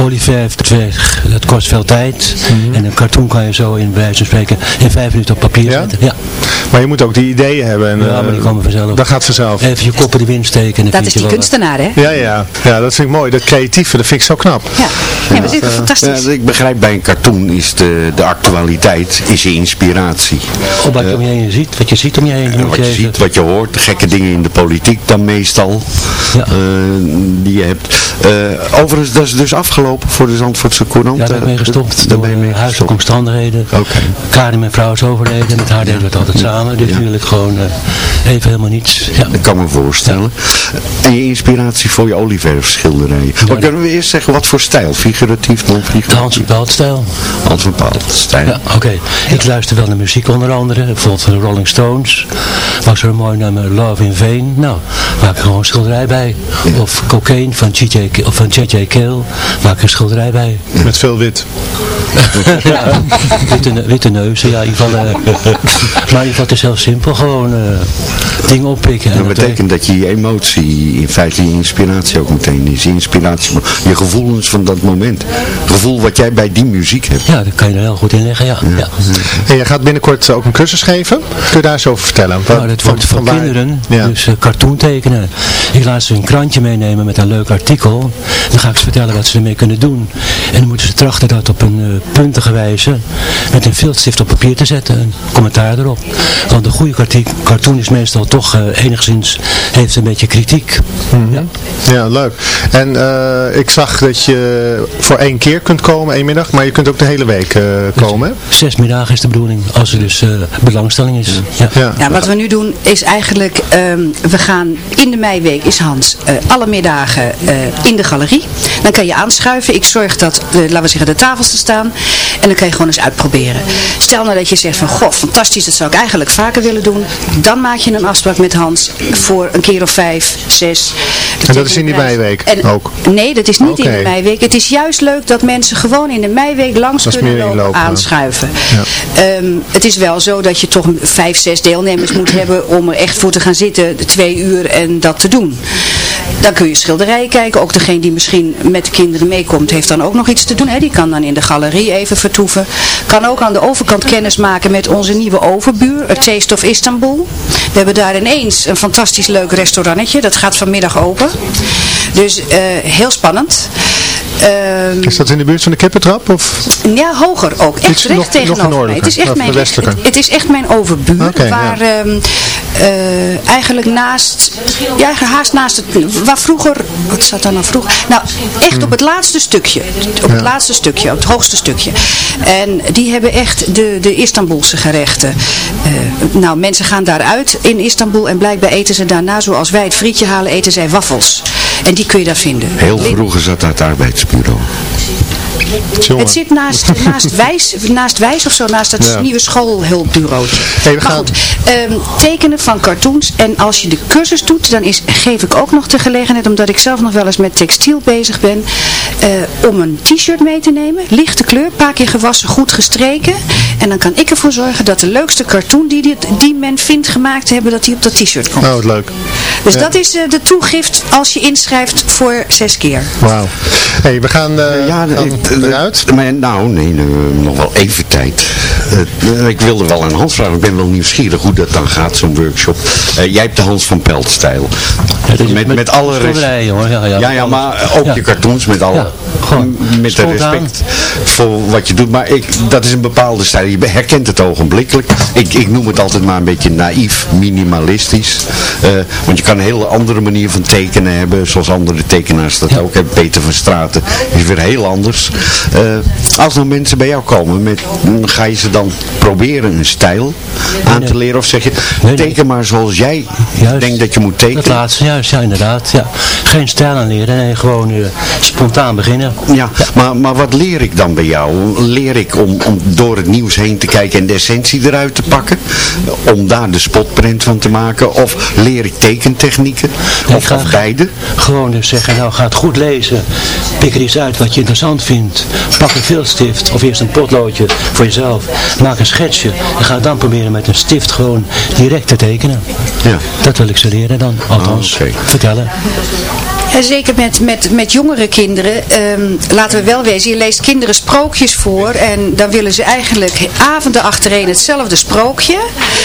olieverf, dat weg, dat kost veel tijd. En een cartoon kan je zo in bij wijze van spreken in vijf minuten op papier zetten. Ja. Maar je moet ook die ideeën hebben. En, Ja, maar die komen vanzelf. Dat gaat vanzelf. Even je kop in de wind steken. en Dat is die wel kunstenaar, hè? Ja, ja, ja, dat vind ik mooi. Dat creatieve, dat vind ik zo knap. Ja, ja dat is echt fantastisch. Ja, ik begrijp bij een cartoon is de, de actualiteit, is je inspiratie. wat. Op wat je om je heen ziet, wat je ziet om je heen. En wat je ziet, wat je hoort, de gekke dingen in de politiek dan meestal, eh, die je hebt. Eh, overigens, dat is dus afgelopen voor de Zandvoortse Courant. Ja, daar ben ik mee gestopt. Daar Door ben je mee eh, huiselijke omstandigheden. Karin, mijn vrouw, is overleden. Met haar deden we het altijd samen. Dus nu wil ik gewoon eh, even helemaal niets. Ja. Dat kan me voorstellen. En je inspiratie voor je olieverfschilderijen. Maar kunnen we eerst zeggen, wat voor stijl? Figuratief, non-figuratief? De Hans van Paalt stijl. Hans van Paalt stijl. Ja, oké. Ik luister wel naar muziek onder andere. Bijvoorbeeld van de Rolling Stones. Was er een mooi nummer Love in Vain. Nou, maak er gewoon een schilderij bij. Of Cocaine van J.J. Of van J.J. Kill. Maak er een schilderij bij. Met veel wit. <laughs> ja, witte, witte neuzen, ja, in ieder geval. eh, <laughs> maar in ieder geval, het is heel simpel. Gewoon eh, dingen oppikken. En Dat dat betekent dat je je emotie, in feite je inspiratie ook meteen is. Inspiratie, je gevoelens van dat moment. Het gevoel wat jij bij die muziek hebt. Ja, dat kan je er heel goed in leggen, ja. ja. En je gaat binnenkort ook een cursus geven. Kun je daar eens over vertellen? Wat- Nou, dat wordt voor waar- kinderen, Ja. dus eh, cartoon tekenen. Ik laat ze een krantje meenemen met een leuk artikel. Dan ga ik ze vertellen wat ze ermee kunnen doen. En dan moeten ze trachten dat op een eh, puntige wijze met een viltstift op papier te zetten. Een commentaar erop. Want een goede cartoon is meestal toch eh, enigszins, heeft een beetje kritiek. Mhm. Ja, leuk. En eh, ik zag dat je voor één keer kunt komen, één middag, maar je kunt ook de hele week eh, komen. Zes middagen is de bedoeling, als er dus eh, belangstelling is. Ja. Ja, wat we nu doen is eigenlijk, ehm, we gaan in de meiweek is Hans eh, alle middagen eh, in de galerie. Dan kan je aanschuiven. Ik zorg dat, laten we zeggen, de tafels te staan. En dan kan je gewoon eens uitproberen. Stel nou dat je zegt van, goh, fantastisch, dat zou ik eigenlijk vaker willen doen. Dan maak je een afspraak met Hans voor een keer of vijf, zes. En dat is in die meiweek En- ook? Nee, dat is niet in de meiweek. Het is juist leuk dat mensen gewoon in de meiweek langs Dat kunnen lopen, aanschuiven. Ja. Ehm, het is wel zo dat je toch vijf, zes deelnemers moet <clears throat> hebben om er echt voor te gaan zitten, twee uur en dat te doen. Dan kun je schilderijen kijken. Ook degene die misschien met de kinderen meekomt, heeft dan ook nog iets te doen. Hè? Die kan dan in de galerie even vertoeven. Kan ook aan de overkant kennis maken met onze nieuwe overbuur, het Taste of Istanbul. We hebben daar ineens een fantastisch leuk restaurantje. Dat gaat vanmiddag open. Dus eh, heel spannend. Ehm, Is dat in de buurt van de kippentrap? Of? ja, hoger ook. Echt recht nog- nog tegenover mij. Het is, echt mijn, het, het is echt mijn overbuur. Waar ja. ehm, eh, eigenlijk naast, ja, haast naast het, waar vroeger, wat zat daar nou vroeger? Nou, echt op het laatste stukje. Op het laatste stukje, op het hoogste stukje. En die hebben echt de, de Istanbulse gerechten. Eh, nou, mensen gaan daaruit in Istanbul en blijkbaar eten ze daarna, zoals wij het frietje halen, eten zij waffels. En die kun je daar vinden. Heel vroeger zat daar het arbeidsbureau. Het zit naast, naast, <laughs> Wijs, naast Wijs of zo, naast het Ja. nieuwe schoolhulpbureau. Hey, maar gaan- goed, ehm, tekenen van cartoons. En als je de cursus doet, dan is, geef ik ook nog de gelegenheid, omdat ik zelf nog wel eens met textiel bezig ben, eh, om een t-shirt mee te nemen. Lichte kleur, paar keer gewassen, goed gestreken. En dan kan ik ervoor zorgen dat de leukste cartoon die, die men vindt gemaakt te hebben, dat die op dat t-shirt komt. Oh, wat leuk. Dus Ja. dat is eh, de toegift als je inschrijft voor zes keer. Wauw. hey, we gaan eh Ja, het- eruit. Maar, nou, nee, nog wel even tijd. Eh, ik wilde wel aan Hans vragen, ik ben wel nieuwsgierig hoe dat dan gaat, zo'n workshop. Eh, jij hebt de Hans van Peltstijl. met, met, alle hoor. Ja, ja, ja, ja, maar ook Ja. je cartoons met alle, gewoon met respect voor wat je doet. Maar ik, dat is een bepaalde stijl. Je herkent het ogenblikkelijk. Ik, ik noem het altijd maar een beetje naïef, minimalistisch. Eh, want je kan een hele andere manier van tekenen hebben, zoals andere tekenaars dat ook hebben. Peter van Straten is weer heel anders. Eh, als dan mensen bij jou komen, met, ga je ze dan proberen een stijl aan te leren? Of zeg je, teken maar zoals jij denkt dat je moet tekenen? Dat laatste, juist, ja, inderdaad. Ja. Geen stijl aanleren, nee, gewoon eh, spontaan beginnen. Ja, maar, maar wat leer ik dan bij jou? Leer ik om, om door het nieuws heen te kijken en de essentie eruit te pakken? Om daar de spotprint van te maken? Of leer ik tekentechnieken? Of, of beide? Gewoon dus zeggen, nou ga het goed lezen. Pik er iets uit wat je interessant vindt. Pak een viltstift of eerst een potloodje voor jezelf. Maak een schetsje en ga dan proberen met een stift gewoon direct te tekenen. Ja. Dat wil ik ze leren dan, althans vertellen. En zeker met, met, met jongere kinderen, ehm, laten we wel wezen, je leest kinderen sprookjes voor en dan willen ze eigenlijk avonden achtereen hetzelfde sprookje.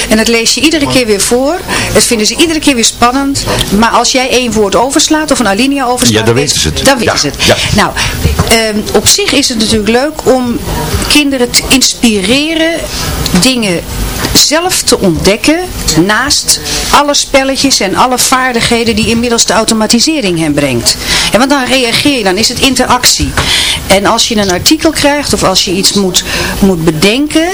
En dat lees je iedere keer weer voor. Dat vinden ze iedere keer weer spannend. Maar als jij één woord overslaat of een alinea overslaat, Ja, dan weten ze het. Dan weten Ja, ze het. ja. Nou, ehm, op zich is het natuurlijk leuk om kinderen te inspireren dingen zelf te ontdekken naast alle spelletjes en alle vaardigheden die inmiddels de automatisering hen brengt. En want dan reageer je, dan is het interactie. En als je een artikel krijgt of als je iets moet, moet bedenken,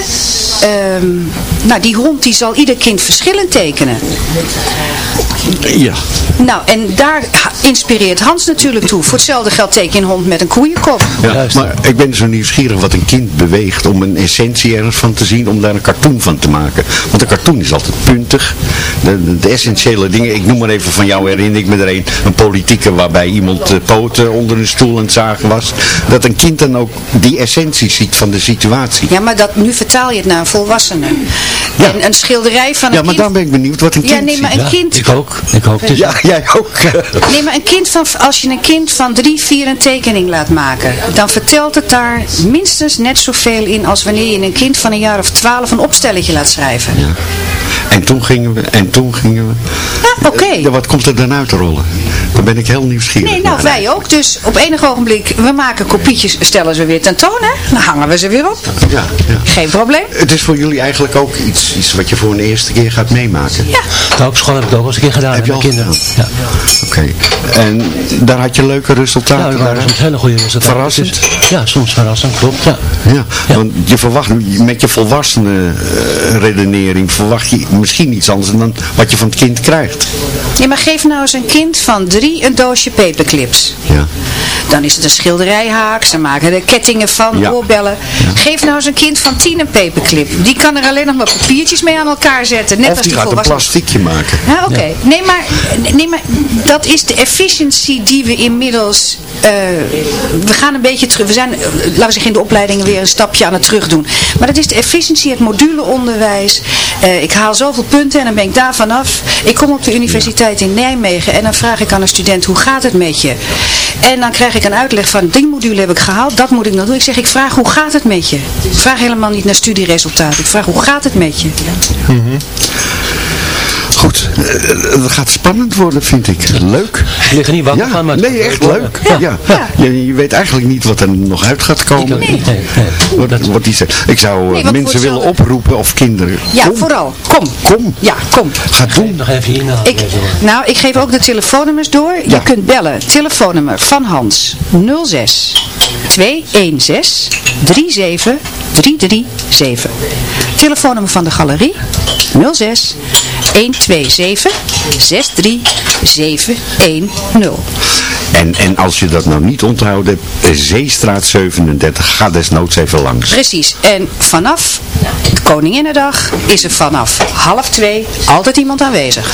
ehm, nou die hond die zal ieder kind verschillend tekenen. Ja. Nou, en daar inspireert Hans natuurlijk toe. Voor hetzelfde geld teken je een hond met een koeienkop. Ja, maar ik ben zo nieuwsgierig wat een kind beweegt om een essentie ergens van te zien, om daar een cartoon van te maken. Want een cartoon is altijd puntig. De, de, de essentiële dingen, ik noem maar even van jou herinner ik me er een, een politieke waarbij iemand de poten onder een stoel aan het zagen was. Dat een kind dan ook die essentie ziet van de situatie. Ja, maar dat, nu vertaal je het naar een volwassene. En een schilderij van een Ja, maar kind... dan ben ik benieuwd wat een Ja, kind nee, maar ziet. een kind... Ik ook, ik ook. Dus Ja, jij ook. <laughs> Nee, maar een kind van, als je een kind van drie, vier een tekening laat maken, dan vertelt het daar minstens net zoveel in als wanneer je een kind van een jaar of twaalf een opstelletje laat schrijven. En toen gingen we, en toen gingen we. Ja, oké. Ja, wat komt er dan uit te rollen? Dan ben ik heel nieuwsgierig. Nee, nou naar. wij ook. Dus op enig ogenblik, we maken kopietjes, stellen ze weer tentoon, hè? Dan hangen we ze weer op. Ja, ja. Geen probleem. Het is voor jullie eigenlijk ook iets, iets wat je voor een eerste keer gaat meemaken. Ja. Nou, op school heb ik het ook eens een keer gedaan Heb met je mijn al kinderen. Ja. Oké. En daar had je leuke resultaten Ja, dat waren soms hele goede resultaten. Verrassend? Dus- ja, soms verrassend, klopt. Ja. Ja, want je verwacht, met je volwassene eh, redenering verwacht je misschien iets anders dan wat je van het kind krijgt. Ja, maar geef nou eens een kind van drie een doosje paperclips. Ja. Dan is het een schilderijhaak, ze maken er kettingen van, Ja. oorbellen. Geef nou eens een kind van tien een paperclip. Die kan er alleen nog maar papiertjes mee aan elkaar zetten. Net of als die de gaat een plastiekje maken. Ja, oké. Nee, maar, nee, maar dat is de efficiency die we inmiddels... eh, we gaan een beetje terug. We zijn, eh, laten we zeggen, in de opleidingen weer een stapje aan het terugdoen. Maar dat is de efficiëntie, het moduleonderwijs. Eh, ik haal zoveel punten en dan ben ik daar vanaf. Ik kom op de universiteit in Nijmegen en dan vraag ik aan een student, hoe gaat het met je? En dan krijg ik een uitleg van, die module heb ik gehaald, dat moet ik nog doen. Ik zeg, ik vraag, hoe gaat het met je? Ik vraag helemaal niet naar studieresultaten. Ik vraag, hoe gaat het met je? Goed, eh, het gaat spannend worden vind ik. Leuk. Ik lig er niet wakker Ja, van, maar het nee, echt leuk. leuk. Ja. Je, je weet eigenlijk niet wat er nog uit gaat komen. Nee, nee, Wat, wat. Ik zou eh, Nee, mensen willen oproepen of kinderen. Ja, Kom, vooral. Kom. kom. Ja, kom. Ga doen. Nog even hier nou. Ik, nou, ik geef ook de telefoonnummers door. Je kunt bellen. Telefoonnummer van Hans 06 216 37 337. Telefoonnummer van de galerie 06 127 63710. En, en als je dat nou niet onthouden hebt, eh, Zeestraat 37, ga desnoods even langs. Precies. En vanaf Koninginnedag is er vanaf half twee altijd iemand aanwezig.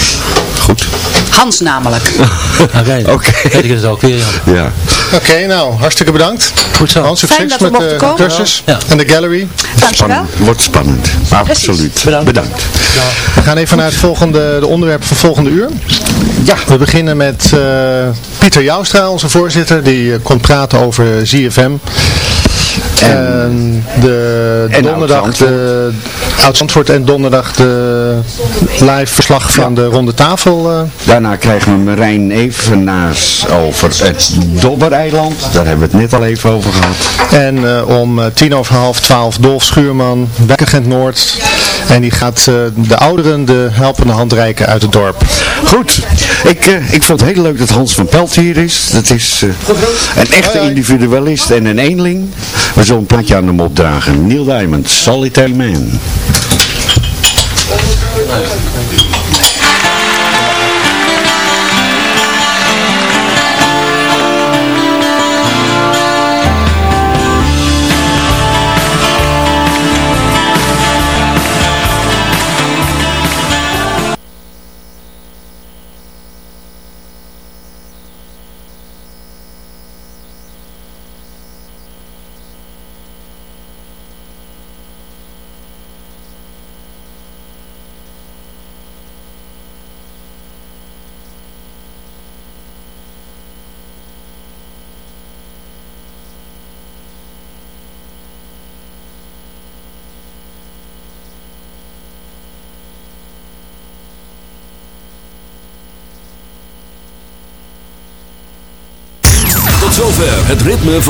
Goed. Hans namelijk. <laughs> Oké, Oké. weet ik het ook weer. Ja. Ja. Oké, nou, hartstikke bedankt. Goed zo. Hans, Fijn succes met de komen. cursus Ja. en de gallery. Dankjewel. Spannend. Wordt spannend. Absoluut. Bedankt. Bedankt. We gaan even naar het volgende, de onderwerp van volgende uur. Ja. We beginnen met eh, Pieter Joustra, onze voorzitter, die eh, komt praten over ZFM. En, de en donderdag de Oud-Zandvoort en donderdag de live verslag van de ronde tafel. eh. Daarna krijgen we Marijn Evenaars over het Dobbereiland. Daar hebben we het net al even over gehad. En om tien over half twaalf Dolf Schuurman, Wekkegent Noord. En die gaat eh, de ouderen de helpende hand reiken uit het dorp. Goed, ik, eh, ik vond het heel leuk dat Hans van Pelt hier is. Dat is eh, een echte individualist en een eenling. We zullen een plaatje aan hem opdragen. Neil Diamond, Solitary Man.